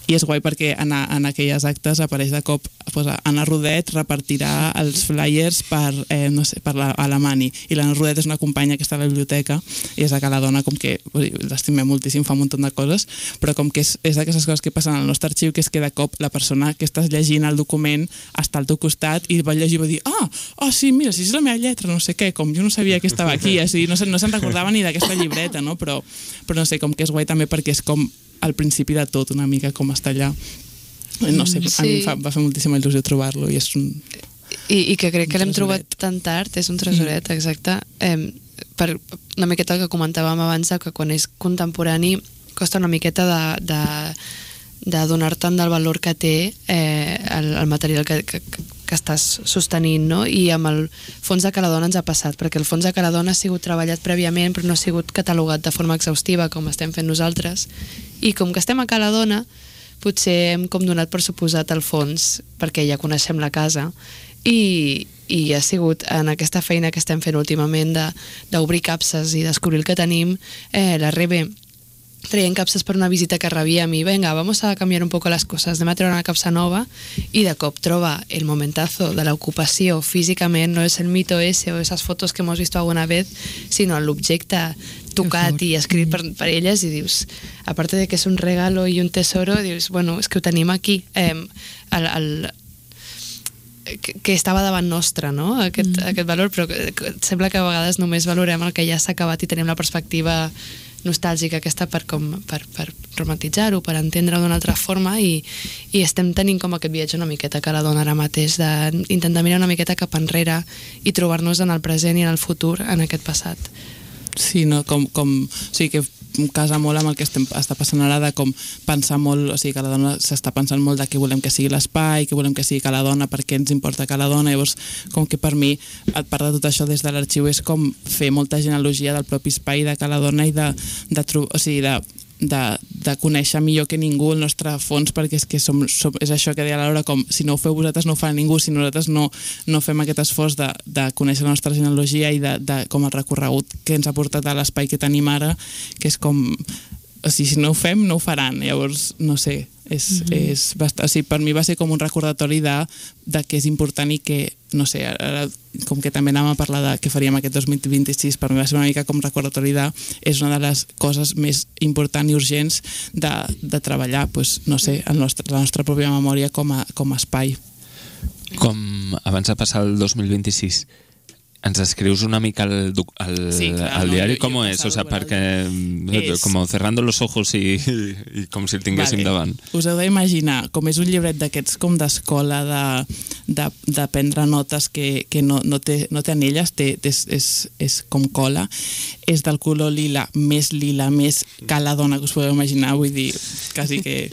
I és guai perquè en, en aquelles actes apareix de cop pues, Anna Rodet repartirà els flyers per, eh, no sé, per la, a la Mani i l'Anna Rodet és una companya que està a la biblioteca i és de la dona com que l'estimem moltíssim, fa un munt de coses però com que és, és d'aquestes coses que passen al nostre arxiu que és que de cop la persona que estàs llegint el document està al teu costat i va llegir i va dir ah, ah sí, mira, si és la meva lletra no sé què, com jo no sabia que estava aquí així, no, se- no se'n recordava ni d'aquesta llibreta no? però, però no sé, com que és guai també perquè és com al principi de tot una mica com està allà no sé, a mi Sí. em fa, va fer moltíssima il·lusió trobar-lo i és un, I, i que crec que l'hem trobat tan tard, és un tresoret, mm. exacte, eh, per una miqueta el que comentàvem abans, que quan és contemporani costa una miqueta de, de, de donar-te'n del valor que té eh, el, el material que, que, que estàs sostenint, no? I amb el fons de Caladona ens ha passat, perquè el fons de Caladona ha sigut treballat prèviament, però no ha sigut catalogat de forma exhaustiva, com estem fent nosaltres, i com que estem a Caladona, potser hem com donat per suposat el fons perquè ja coneixem la casa i, i ha sigut en aquesta feina que estem fent últimament d'obrir capses i descobrir el que tenim eh, la Rebe traient capses per una visita que rebíem i venga, vamos a cambiar un poco las cosas, anem a treure una capsa nova i de cop troba el momentazo de la ocupació físicament, no és el mito ese o esas fotos que hemos visto alguna vez, sino l'objecte tocat i escrit per, per elles i dius, aparte de que és un regalo i un tesoro, dius, bueno, és que ho tenim aquí. Eh, el, el, que, que estava davant nostre, no? Aquest, mm. aquest valor, però sembla que a vegades només valorem el que ja s'ha acabat i tenim la perspectiva nostàlgica aquesta per, com, per, per romantitzar-ho, per entendre-ho d'una altra forma i, i estem tenint com aquest viatge una miqueta que la dona ara mateix d'intentar mirar una miqueta cap enrere i trobar-nos en el present i en el futur en aquest passat. Sí, no, com, com, o sigui, que casa molt amb el que estem, està passant ara de com pensar molt, o sigui, que la dona s'està pensant molt de què volem que sigui l'espai, què volem que sigui que la dona, per què ens importa que la dona, llavors com que per mi a part de tot això des de l'arxiu és com fer molta genealogia del propi espai de que la dona i de, de, tro- o sigui, de de, de conèixer millor que ningú el nostre fons perquè és que som, som, és això que deia la Laura com si no ho feu vosaltres no ho farà ningú si nosaltres no, no fem aquest esforç de, de conèixer la nostra genealogia i de, de com el recorregut que ens ha portat a l'espai que tenim ara que és com o sigui, si no ho fem, no ho faran. Llavors, no sé, és, mm -hmm. és bastant, o sigui, per mi va ser com un recordatori de, de que és important i que, no sé, ara, com que també anàvem a parlar de què faríem aquest 2026, per mi va ser una mica com recordatori de, és una de les coses més importants i urgents de, de treballar, pues, no sé, el nostre, la nostra pròpia memòria com a, com a espai. Com abans de passar el 2026, ens escrius una mica el, el, Sí, clar, el no, diari jo- com jo és? O sea, perquè És- com cerrando los ojos i, i, i com si el tinguéssim Vale. davant. Us heu d'imaginar, com és un llibret d'aquests com d'escola, de, de, de prendre notes que, que no, no, té, no té anelles, té, és, és, és com cola, és del color lila, més lila, més caladona que us podeu imaginar, vull dir, quasi que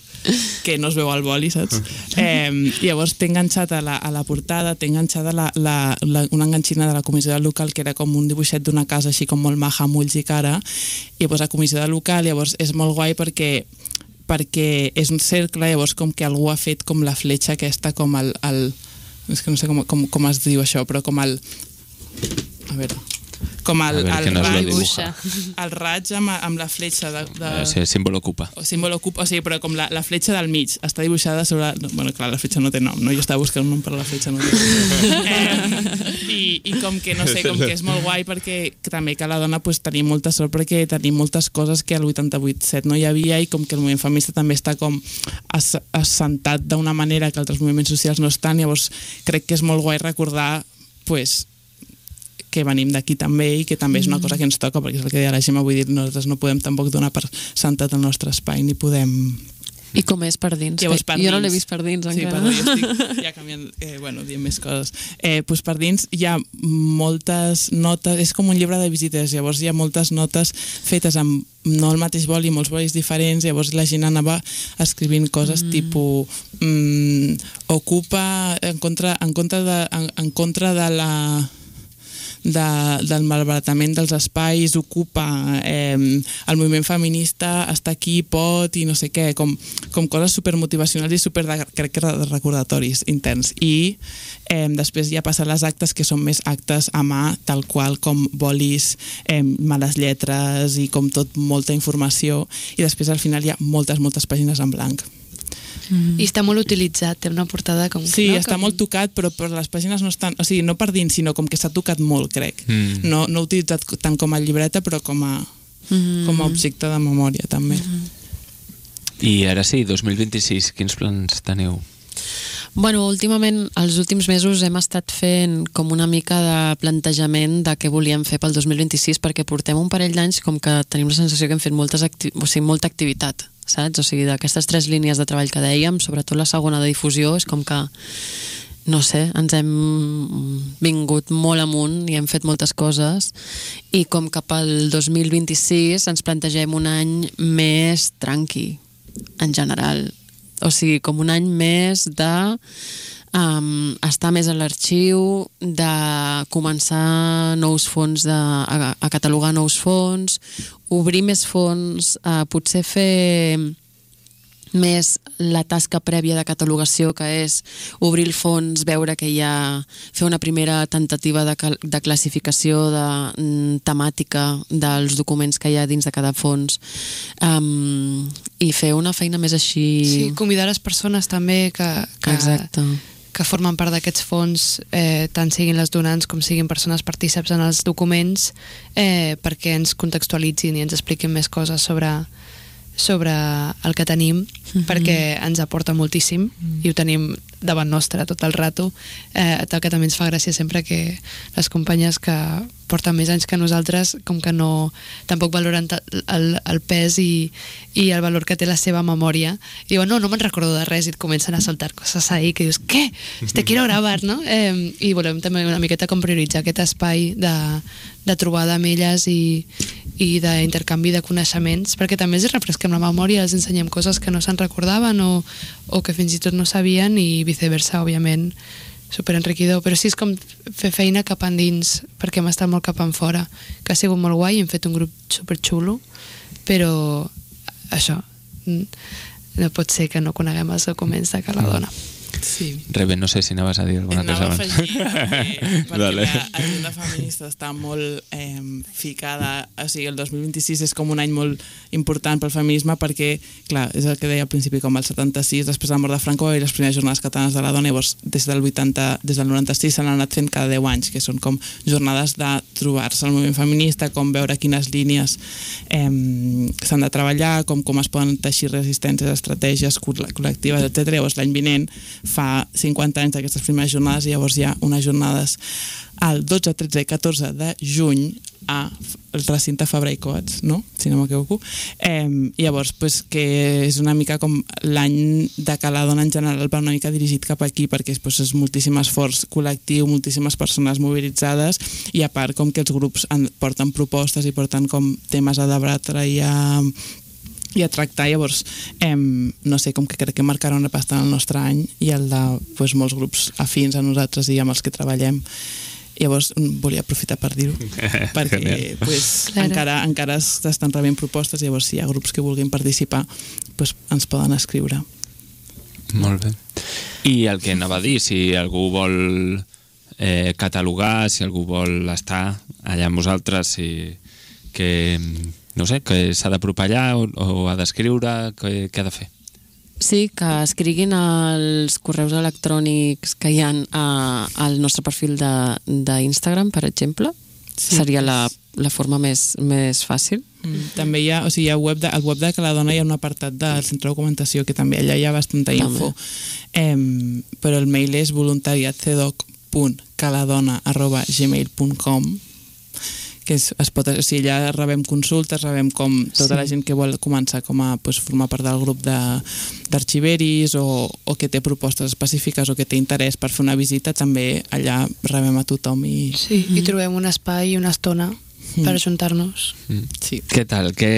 que no es veu al boli, saps? Eh, llavors t'he enganxat a la, a la portada, t'he enganxada la, la, la, una enganxina de la comissió del local que era com un dibuixet d'una casa així com molt maja amb ulls i cara. I llavors a comissió del local llavors és molt guai perquè perquè és un cercle, llavors com que algú ha fet com la fletxa aquesta, com el... el és que no sé com, com, com es diu això, però com el... A veure... Com el, el, raig, el raig amb, amb la fletxa de, de, Sí, símbolo ocupa. o símbol ocupa, o sigui, però com la, la fletxa del mig està dibuixada sobre... No, bueno, clar, la fletxa no té nom, no? Jo estava buscant un nom per la fletxa, no té nom. eh, i, I com que, no sé, com que és molt guai perquè també que la dona pues, tenim molta sort perquè tenim moltes coses que al 88-7 no hi havia i com que el moviment feminista també està com as, assentat d'una manera que altres moviments socials no estan, llavors crec que és molt guai recordar pues, que venim d'aquí també i que també és una cosa que ens toca perquè és el que deia la Gemma, vull dir, nosaltres no podem tampoc donar per sentat el nostre espai ni podem... I com és per dins? Llavors, per jo no l'he vist per dins sí, encara. perdó, jo estic ja canviant, eh, bueno, dient més coses. Eh, doncs per dins hi ha moltes notes, és com un llibre de visites, llavors hi ha moltes notes fetes amb no el mateix boli, molts bolis diferents, llavors la gent anava escrivint coses mm. tipus mm, ocupa en contra, en contra, de, en, en contra de la de, del malbaratament dels espais, ocupa eh, el moviment feminista, està aquí, pot i no sé què, com, com coses supermotivacionals i super, de, crec que recordatoris interns. I eh, després ja passen les actes que són més actes a mà, tal qual com bolis, eh, males lletres i com tot molta informació i després al final hi ha moltes, moltes pàgines en blanc. I està molt utilitzat, té una portada com... Sí, no? està com... molt tocat, però per les pàgines no estan... O sigui, no per dins, sinó com que s'ha tocat molt, crec. Mm. No, no utilitzat tant com a llibreta, però com a, Mm. com a objecte de memòria, també. I ara sí, 2026, quins plans teniu? Bueno, últimament, els últims mesos hem estat fent com una mica de plantejament de què volíem fer pel 2026 perquè portem un parell d'anys com que tenim la sensació que hem fet moltes acti o sigui, molta activitat, saps? O sigui, d'aquestes tres línies de treball que dèiem, sobretot la segona de difusió, és com que no sé, ens hem vingut molt amunt i hem fet moltes coses i com cap al 2026 ens plantegem un any més tranqui en general o sigui, com un any més de um, estar més a l'arxiu, de començar nous fons, de, a, a catalogar nous fons, obrir més fons, uh, potser fer més la tasca prèvia de catalogació que és obrir el fons, veure que hi ha fer una primera tentativa de, de classificació de mm, temàtica dels documents que hi ha dins de cada fons. Um, i fer una feina més així. Sí, convidar les persones també que, que, exacte que formen part d'aquests fons, eh, tant siguin les donants com siguin persones partíceps en els documents, eh, perquè ens contextualitzin i ens expliquin més coses sobre, sobre el que tenim, Mhm. perquè ens aporta moltíssim i ho tenim davant nostre tot el rato, eh, tal que també ens fa gràcia sempre que les companyes que porten més anys que nosaltres com que no, tampoc valoren el, el pes i, i el valor que té la seva memòria i diuen, no, no me'n recordo de res i et comencen a saltar coses ahí que dius, què? Te quiero gravar, no? Eh, I volem també una miqueta com prioritzar aquest espai de, de trobada amb elles i, i d'intercanvi de coneixements perquè també els refresquem la memòria, els ensenyem coses que no se'n recordaven o, o que fins i tot no sabien i viceversa, òbviament super enriquidor, però sí és com fer feina cap endins, perquè hem estat molt cap en fora, que ha sigut molt guai, hem fet un grup super xulo, però això, mm, no pot ser que no coneguem els documents de cada dona. Sí. Rebe, no sé si anaves a dir alguna cosa Anava a abans. afegir perquè, perquè l'agenda feminista està molt eh, ficada, o sigui, el 2026 és com un any molt important pel feminisme perquè, clar, és el que deia al principi, com el 76, després de la mort de Franco haver les primeres jornades catalanes de la dona, llavors des del 80, des del 96 s'han anat fent cada 10 anys, que són com jornades de trobar-se al moviment feminista, com veure quines línies eh, s'han de treballar, com, com es poden teixir resistències, estratègies col- col·lectives, etc. Llavors l'any vinent fa 50 anys d'aquestes primeres jornades i llavors hi ha unes jornades el 12, 13 i 14 de juny a el recinte Fabra i Coats, no? si no m'equivoco. Eh, llavors, pues, que és una mica com l'any de que la dona en general va una mica dirigit cap aquí, perquè pues, és moltíssim esforç col·lectiu, moltíssimes persones mobilitzades, i a part com que els grups en, porten propostes i porten com temes a debatre i a i a tractar, llavors, em, no sé, com que crec que marcarà una pasta en el nostre any i el de pues, molts grups afins a nosaltres i amb els que treballem. Llavors, volia aprofitar per dir-ho, perquè pues, Claro. encara, encara s'estan rebent propostes, llavors si hi ha grups que vulguin participar, pues, ens poden escriure. Molt bé. I el que anava a dir, si algú vol eh, catalogar, si algú vol estar allà amb vosaltres, si, que, no sé, que s'ha d'apropar allà o, o ha d'escriure, què, què ha de fer? Sí, que escriguin els correus electrònics que hi ha a, al nostre perfil de- d'Instagram, per exemple. Sí, Seria la, la forma més, més fàcil. Mm. També hi ha, o sigui, hi ha web de, al web de Cala Dona hi ha un apartat del centre de documentació que també allà hi ha bastanta info. Em, però el mail és voluntariatcedoc.caladona.gmail.com que es, es pot, o sigui, allà rebem consultes, rebem com tota Sí. la gent que vol començar com a pues, formar part del grup de- d'arxiveris o, o que té propostes específiques o que té interès per fer una visita, també allà rebem a tothom i... Sí, i trobem un espai i una estona per ajuntar-nos. Sí. Què tal? Què,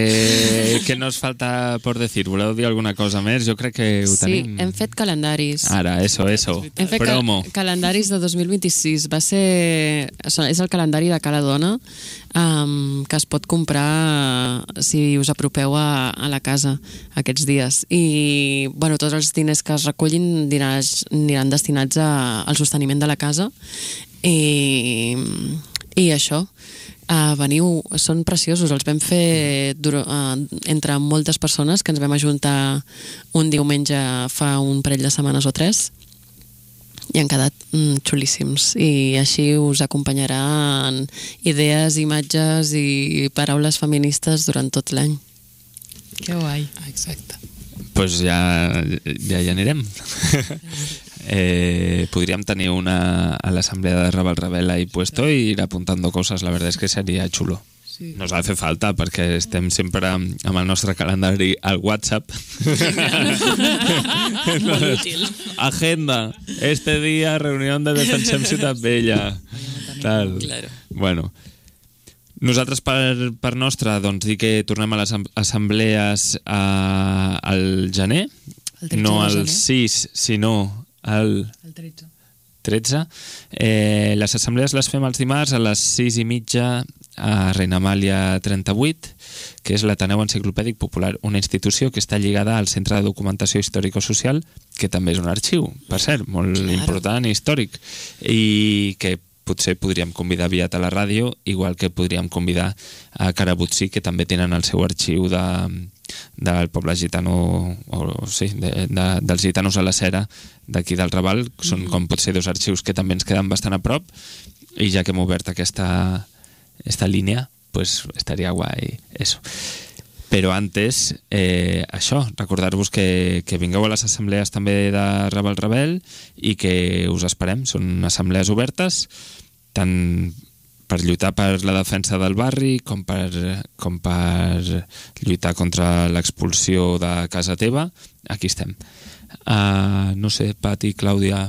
què nos falta por decir? Voleu dir alguna cosa més? Jo crec que ho Sí, tenim. hem fet calendaris. Ara, eso, eso. Hem fet cal Promo. calendaris de 2026. Va ser... És el calendari de Cala Dona um, que es pot comprar si us apropeu a, a la casa aquests dies. I bueno, tots els diners que es recullin diràs, aniran destinats a, al sosteniment de la casa i, i això Uh, veniu, són preciosos, els vam fer dur, uh, entre moltes persones que ens vam ajuntar un diumenge fa un parell de setmanes o tres i han quedat mm, xulíssims i així us acompanyaran idees, imatges i paraules feministes durant tot l'any. Que guai. Exacte. pues ja, ja hi anirem. eh, podríem tenir una a l'assemblea de Rebel Rebel ahí puesto y ir apuntando cosas, la verdad es que sería chulo. Sí. Nos hace falta perquè estem sempre amb, el nostre calendari al WhatsApp. Molt útil. Agenda. Este día reunión de Defensem Ciutat Vella. Tal. Claro. Bueno, nosaltres per, per nostra, doncs dir que tornem a les assemblees a, al gener, El 13 no al gener. 6, sinó al El 13. 13. Eh, les assemblees les fem els dimarts a les 6 i mitja a Reina Amàlia 38, que és l'Ateneu Enciclopèdic Popular, una institució que està lligada al Centre de Documentació Històrico-Social, que també és un arxiu, per cert, molt claro. important i històric, i que potser podríem convidar aviat a la ràdio, igual que podríem convidar a Carabutsí, que també tenen el seu arxiu de, del poble gitano, o sí, de, de, dels gitanos a la Cera, d'aquí del Raval, són com potser dos arxius que també ens queden bastant a prop, i ja que hem obert aquesta, esta línia, pues estaria guai eso. Però antes, eh, això, recordar-vos que, que vingueu a les assemblees també de Rebel Rebel i que us esperem. Són assemblees obertes, tant per lluitar per la defensa del barri com per, com per lluitar contra l'expulsió de casa teva. Aquí estem. Uh, no sé, Pati, Clàudia,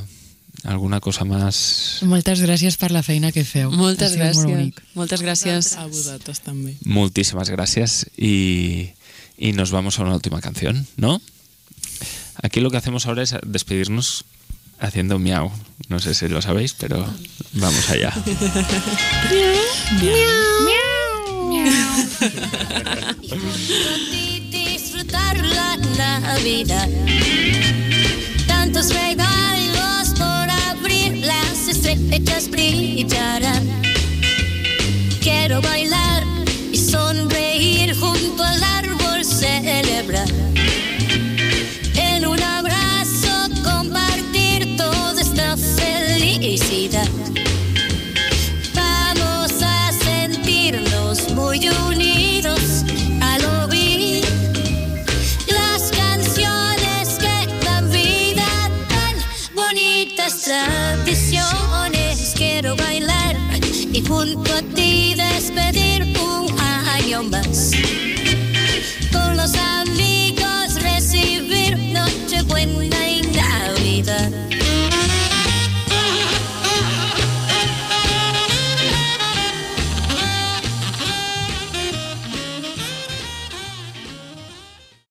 alguna cosa més... Moltes gràcies per la feina que feu. Moltes molt gràcies. bonic. Moltes gràcies. A vosaltres també. Muchísimas gracias y, y nos vamos a una última canción, ¿no? Aquí lo que hacemos ahora es despedirnos haciendo miau. No sé si lo sabéis, pero vamos allá. disfrutar la Navidad. Tantos regalos por abrir, las estrellas brillarán. Quiero bailar y sonreír junto al árbol Vamos a sentirnos muy unidos al oír las canciones que dan vida tan bonitas tradiciones. Quiero bailar y junto a ti despedir